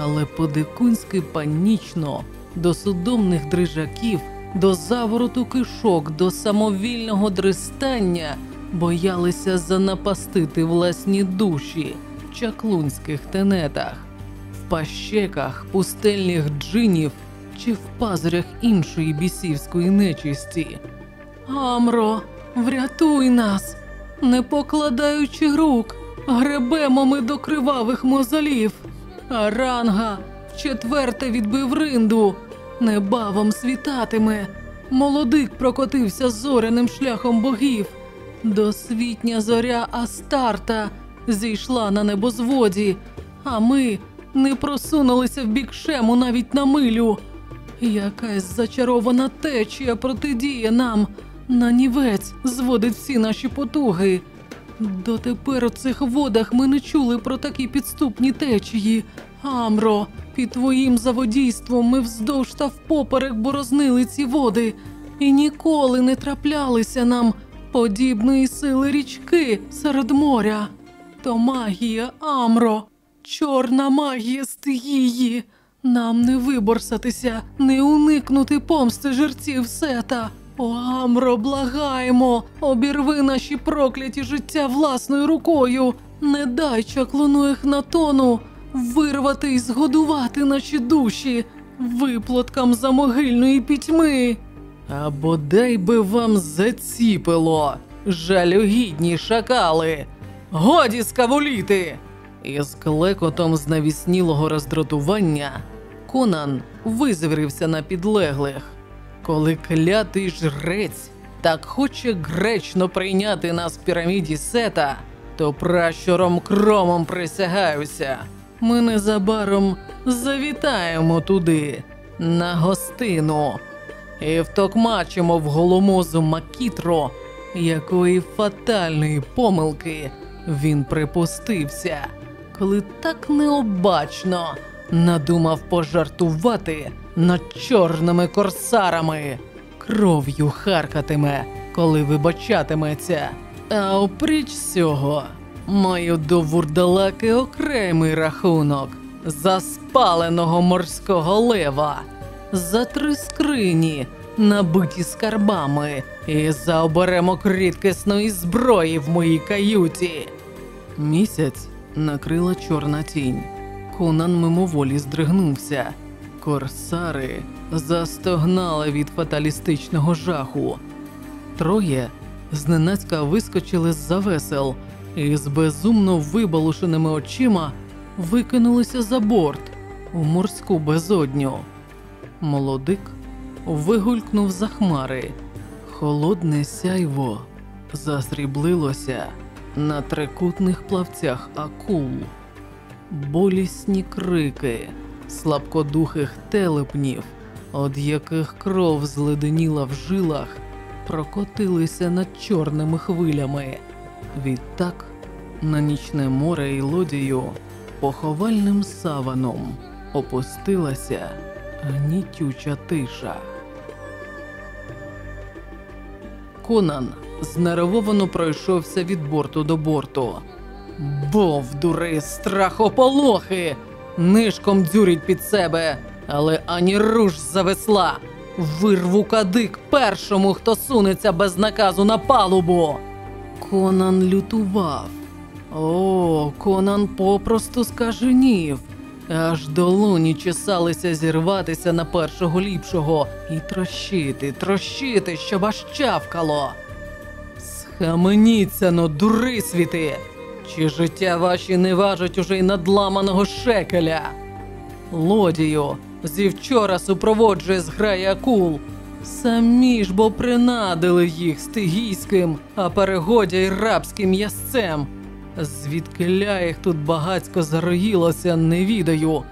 але по-дикунськи панічно до судомних дрижаків, до завороту кишок, до самовільного дристання боялися занапастити власні душі чаклунських тенетах, в пащеках пустельних джинів чи в пазурях іншої бісівської нечисті. Амро, врятуй нас! Не покладаючи рук, гребемо ми до кривавих мозолів. А ранга вчетверте відбив ринду, небавом світатиме. Молодик прокотився зоряним шляхом богів. Досвітня зоря Астарта зійшла на небозводі, а ми не просунулися в бік шему навіть на милю. Якась зачарована течія протидіє нам. Нанівець зводить всі наші потуги. Дотепер у цих водах ми не чули про такі підступні течії. Амро, під твоїм заводійством ми вздовж та впоперек борознили ці води, і ніколи не траплялися нам подібної сили річки серед моря. То магія Амро, чорна магія стихії. Нам не виборсатися, не уникнути помсти жерців сета. О, Амро, благаємо, обірви наші прокляті життя власною рукою. Не дай чаклуну Ехнатону вирвати і згодувати наші душі виплаткам за могильної пітьми. А бодай би вам заціпило, жалюгідні шакали. Годі скавуліти! І з клекотом з навіснілого роздратування Конан визвірився на підлеглих. Коли клятий жрець так хоче гречно прийняти нас в піраміді сета, то пращуром кромом присягаюся. Ми незабаром завітаємо туди, на гостину, і втокмачимо в голомозу Макітро, якої фатальної помилки він припустився, коли так необачно надумав пожартувати над чорними корсарами. кров'ю харкатиме, коли вибачатиметься. А опріч цього, маю до вурдалаки окремий рахунок за спаленого морського лева, за три скрині, набиті скарбами, і за оберемок рідкісної зброї в моїй каюті. Місяць накрила чорна тінь. Конан мимоволі здригнувся. Корсари застогнали від фаталістичного жаху. Троє зненацька вискочили з-за весел і з безумно вибалушеними очима викинулися за борт у морську безодню. Молодик вигулькнув за хмари. Холодне сяйво засріблилося на трикутних плавцях акул. Болісні крики слабкодухих телепнів, од яких кров зледеніла в жилах, прокотилися над чорними хвилями. Відтак на нічне море і лодію поховальним саваном опустилася гнітюча тиша. Конан знервовано пройшовся від борту до борту. Бовдури, страхополохи! Нишком дзюрять під себе, але ані руш завесла. Вирву кадик першому, хто сунеться без наказу на палубу. Конан лютував. О, Конан попросту скаженів. Аж долоні чесалися зірватися на першого ліпшого і трощити, трощити, щоб аж чавкало. Схаменіться но, дурисвіти! Чи життя ваші не важать уже й надламаного шекеля? Лодію зі вчора супроводжує зграя акул. Самі ж бо принадили їх стигійським, а перегодя й рабським ясцем. Звідкиля їх тут багацько зароїлося, не відаю.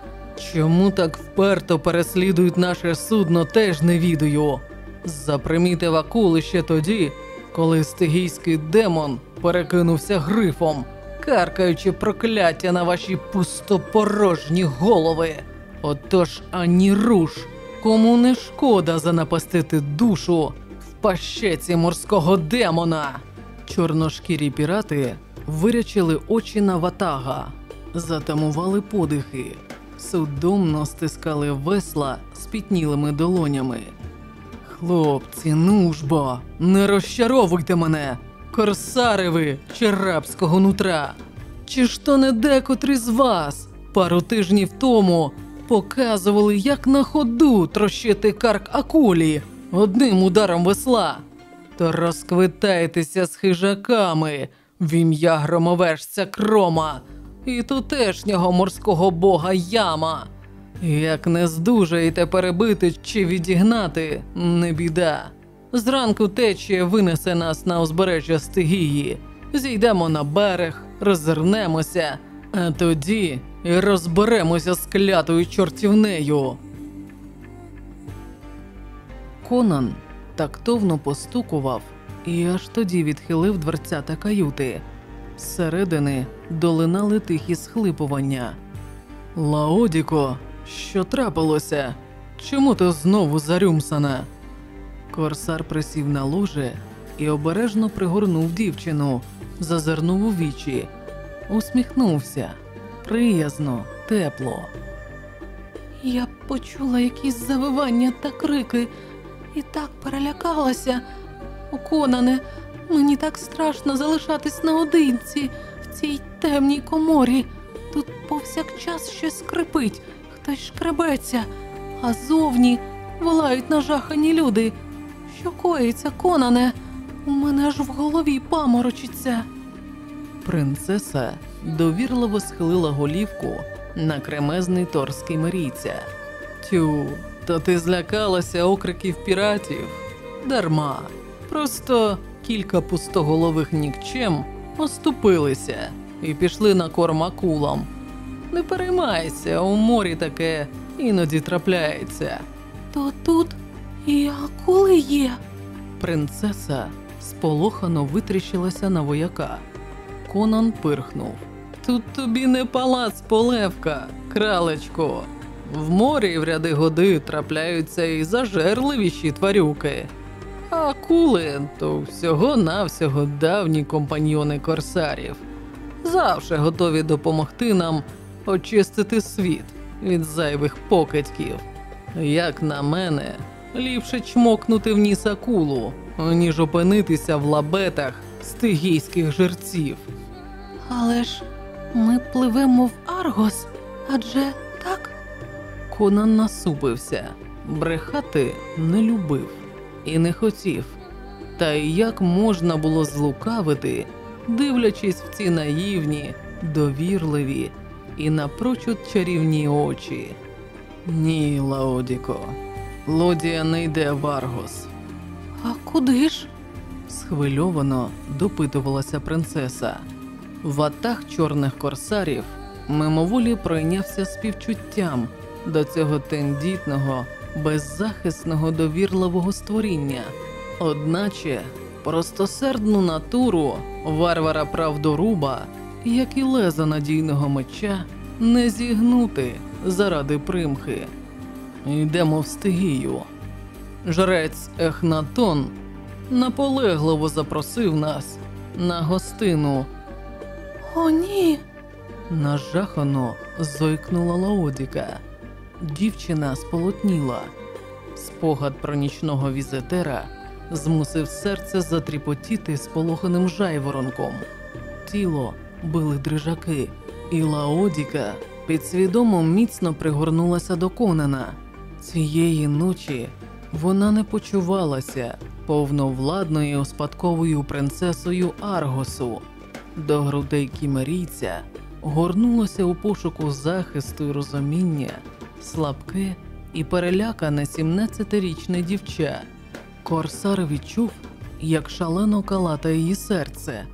Чому так вперто переслідують наше судно, теж не відаю. Запримітив акули ще тоді, коли стигійський демон перекинувся грифом, каркаючи прокляття на ваші пустопорожні голови. Отож ані руш, кому не шкода занапастити душу в пащеці морського демона. Чорношкірі пірати вирячили очі на ватага, затамували подихи, судомно стискали весла спітнілими долонями. Хлопці, ну ж бо, не розчаровуйте мене, корсари ви чи рабського нутра. Чи ж то не декотрі з вас пару тижнів тому показували, як на ходу трощити карк акулі одним ударом весла? То розквитайтеся з хижаками в ім'я громовержця Крома і тутешнього морського бога Яма. Як не здужаєте перебити чи відігнати, не біда. Зранку течія винесе нас на узбережжя стигії, зійдемо на берег, розвернемося, а тоді і розберемося з клятою чортівнею. Конан тактовно постукував і аж тоді відхилив дверцята каюти. Зсередини долинали тихі схлипування. Лаодіко, що трапилося? Чому ти знову зарюмсана? Корсар присів на ложе і обережно пригорнув дівчину, зазирнув у вічі, усміхнувся приязно, тепло. Я почула якісь завивання та крики і так перелякалася. Конане, мені так страшно залишатись наодинці в цій темній коморі. Тут повсякчас щось скрипить, хтось шкребеться, а зовні волають нажахані люди. Що коїться, Конане? У мене аж в голові паморочиться. Принцеса довірливо схилила голівку на кремезний торс кимерійця. Тю, то ти злякалася окриків піратів? Дарма. Просто кілька пустоголових нікчем оступилися і пішли на корм акулам. Не переймайся, у морі таке іноді трапляється. То тут і акули є. Принцеса сполохано витріщилася на вояка. Конан пирхнув. Тут тобі не палац полевка, кралечко. В морі в ряди годи трапляються і зажерливіші тварюки. А кули то всього-навсього давні компаньйони корсарів. Завжди готові допомогти нам очистити світ від зайвих покидьків. Як на мене, ліпше чмокнути в ніс акулу, ніж опинитися в лабетах стигійських жерців. Але ж ми пливемо в Аргос, адже так? Конан насупився, брехати не любив і не хотів. Та й як можна було злукавити, дивлячись в ці наївні, довірливі і напрочуд чарівні очі. Ні, Лаодіко, Лодія не йде в Аргос. А куди ж? Схвильовано допитувалася принцеса. Ватаг чорних корсарів мимоволі пройнявся співчуттям до цього тендітного, беззахисного довірливого створіння. Одначе простосердну натуру варвара правдоруба, як і леза надійного меча, не зігнути заради примхи. Йдемо в стигію. Жрець Ехнатон наполегливо запросив нас на гостину. О, ні. Нажахано зойкнула Лаодіка. Дівчина сполотніла. Спогад про нічного візитера змусив серце затріпотіти сполоханим жайворонком. Тіло били дрижаки, і Лаодіка підсвідомо міцно пригорнулася до Конана. Цієї ночі вона не почувалася повновладною успадковою принцесою Аргосу. До грудей кімерійця горнулося у пошуку захисту і розуміння слабке і перелякане 17-річне дівча. Корсар відчув, як шалено калата її серце,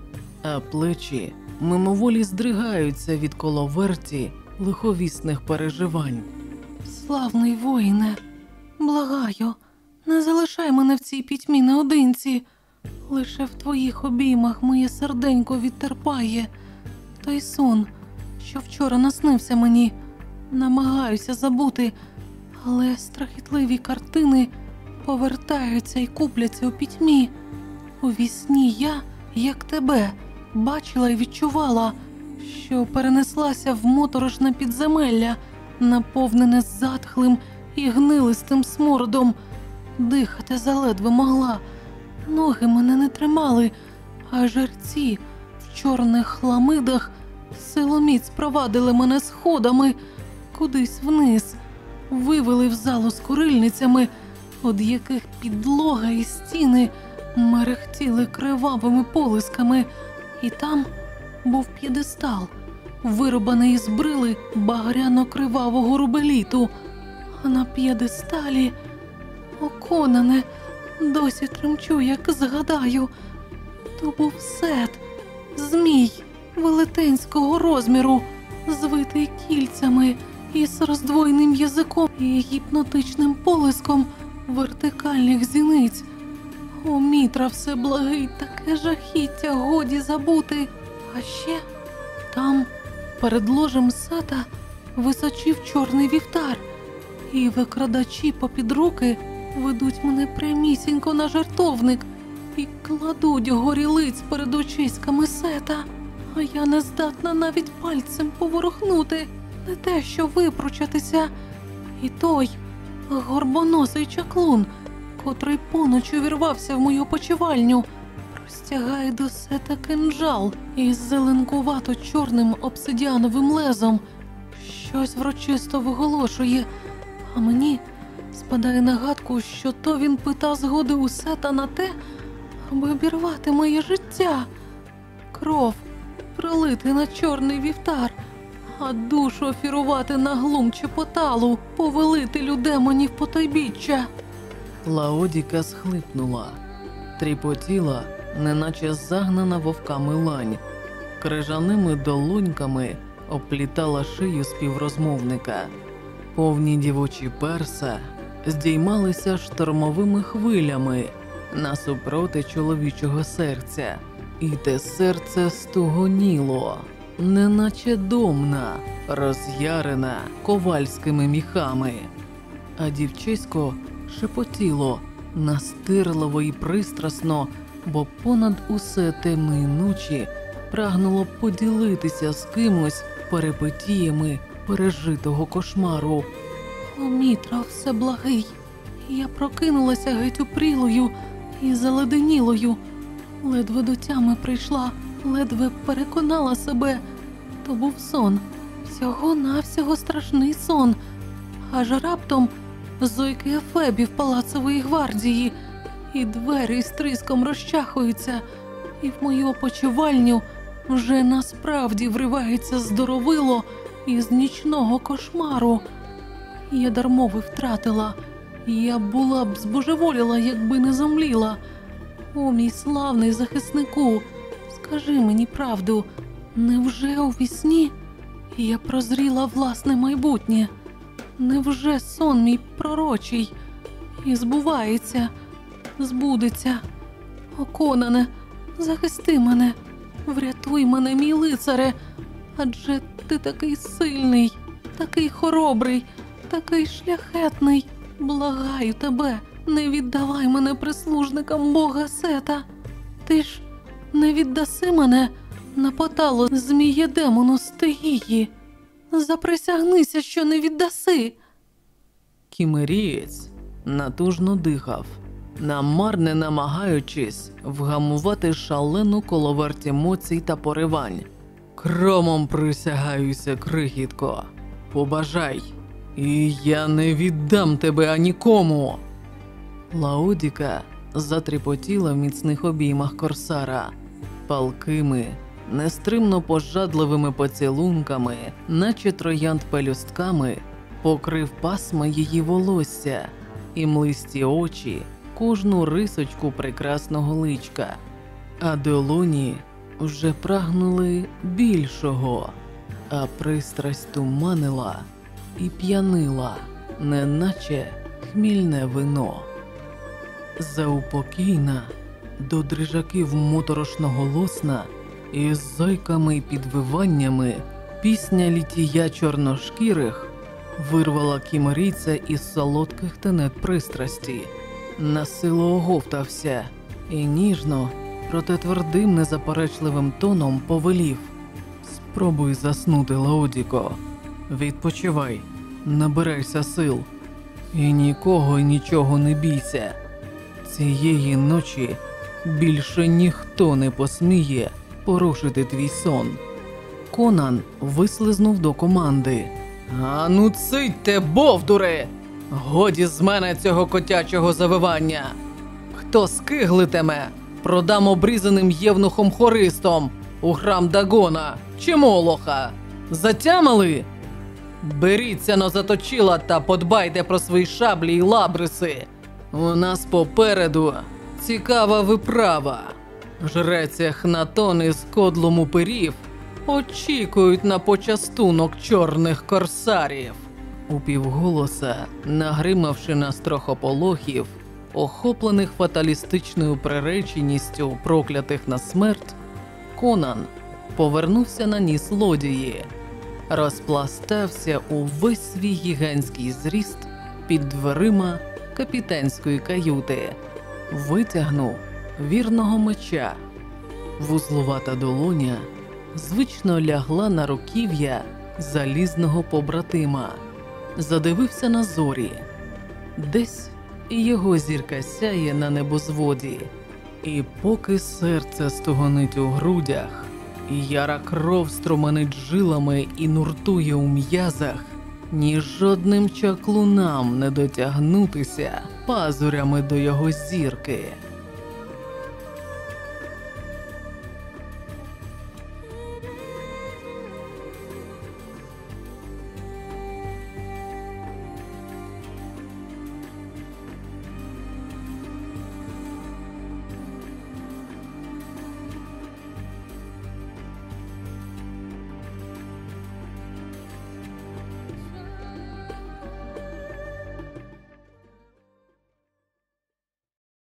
а плечі мимоволі здригаються від коловерті лиховісних переживань. Славний воїне, благаю, не залишай мене в цій пітьмі наодинці. Лише в твоїх обіймах моє серденько відтерпає. Той сон, що вчора наснився мені, намагаюся забути, але страхітливі картини повертаються і купляться у пітьмі. У вісні я, як тебе, бачила і відчувала, що перенеслася в моторошне підземелля, наповнене затхлим і гнилистим смородом. Дихати заледве могла. Ноги мене не тримали, а жерці в чорних хламидах силоміць провадили мене сходами кудись вниз, вивели в залу з курильницями, од яких підлога і стіни мерехтіли кривавими полисками, і там був п'єдестал, вирубаний із брили багряно-кривавого рубеліту, а на п'єдесталі о, Конане, досі тремчу, як згадаю. То був сет, змій велетенського розміру, звитий кільцями із роздвоєним язиком і гіпнотичним полиском вертикальних зіниць. О, Мітра, все благий, таке жахіття годі забути. А ще там, перед ложем сета, височив чорний вівтар, і викрадачі попід руки ведуть мене прямісінько на жартовник і кладуть горілиць перед очиськами сета, а я не здатна навіть пальцем поворухнути, не те, що випручатися. І той горбоносий чаклун, котрий поночі увірвався в мою почивальню, простягає до сета кинджал із зеленкувато чорним обсидіановим лезом, щось врочисто виголошує, а мені спадає на гадку, що то він пита згоди у сета на те, аби обірвати моє життя. Кров пролити на чорний вівтар, а душу офірувати на глум чепоталу, повелителю демонів потайбіччя. Лаодіка схлипнула, тріпотіла, неначе загнана вовками лань, крижаними долоньками оплітала шию співрозмовника. Повні дівочі перса здіймалися штормовими хвилями насупроти чоловічого серця, і те серце стугоніло, неначе домна, роз'ярена ковальськими міхами, а дівчисько шепотіло, настирливо і пристрасно, бо понад усе темної ночі прагнуло поділитися з кимось перипетіями пережитого кошмару. О, Мітро, все благий. Я прокинулася геть упрілою і заледенілою. Ледве до тями прийшла, ледве переконала себе. То був сон, всього навсього страшний сон. Аж раптом зойки Ефебів палацової гвардії, і двері з тріском розчахуються, і в мою опочивальню вже насправді вривається здоровило із нічного кошмару. Я дармови втратила. Я була б збожеволіла, якби не зомліла. О, мій славний захиснику, скажи мені правду, невже у вісні я прозріла власне майбутнє? Невже сон мій пророчий і збувається, збудеться? О, Конане, захисти мене, врятуй мене, мій лицаре, адже ти такий сильний, такий хоробрий, такий шляхетний. Благаю тебе, не віддавай мене прислужникам Бога Сета. Ти ж не віддаси мене на поталу зміє демону стигії. Заприсягнися, що не віддаси. Кімерієць натужно дихав, намарне намагаючись вгамувати шалену коловерть емоцій та поривань. Кромом присягаюся, крихітко. Побажай, і я не віддам тебе анікому. Лаодіка затріпотіла в міцних обіймах корсара, палкими, нестримно пожадливими поцілунками, наче троянд пелюстками, покрив пасма її волосся і млисті очі, кожну рисочку прекрасного личка, а долоні вже прагнули більшого, а пристрасть туманила і п'янила, неначе хмільне вино. Заупокійна, до дрижаків моторошно голосна, із зойками й підвиваннями пісня літія чорношкірих вирвала кімерійця із солодких тенет пристрасті, насилу оговтався і ніжно, проте твердим незаперечливим тоном повелів. Спробуй заснути, Лаодіко. Відпочивай, набирайся сил. І нікого і нічого не бійся. Цієї ночі більше ніхто не посміє порушити твій сон. Конан вислизнув до команди. Ану цитьте, бовдури! Годі з мене цього котячого завивання. Хто скиглитиме, продам обрізаним євнухом хористом у храм Дагона чи Молоха. Затямили? Беріться но заточила та подбайте про свої шаблі й лабриси. У нас попереду цікава виправа. Жрець Ехнатон із кодлом уперів очікують на почастунок чорних корсарів. Упівголоса, нагримавши на страхополохів, охоплених фаталістичною приреченістю проклятих на смерть, Конан повернувся на ніс лодії, розпластався у весь свій гігантський зріст під дверима капітанської каюти, витягнув вірного меча. Вузлувата долоня звично лягла на руків'я залізного побратима, задивився на зорі. Десь і його зірка сяє на небозводі, і поки серце стогонить у грудях, яра кров струменить жилами і нуртує у м'язах, ні жодним чаклунам не дотягнутися пазурями до його зірки.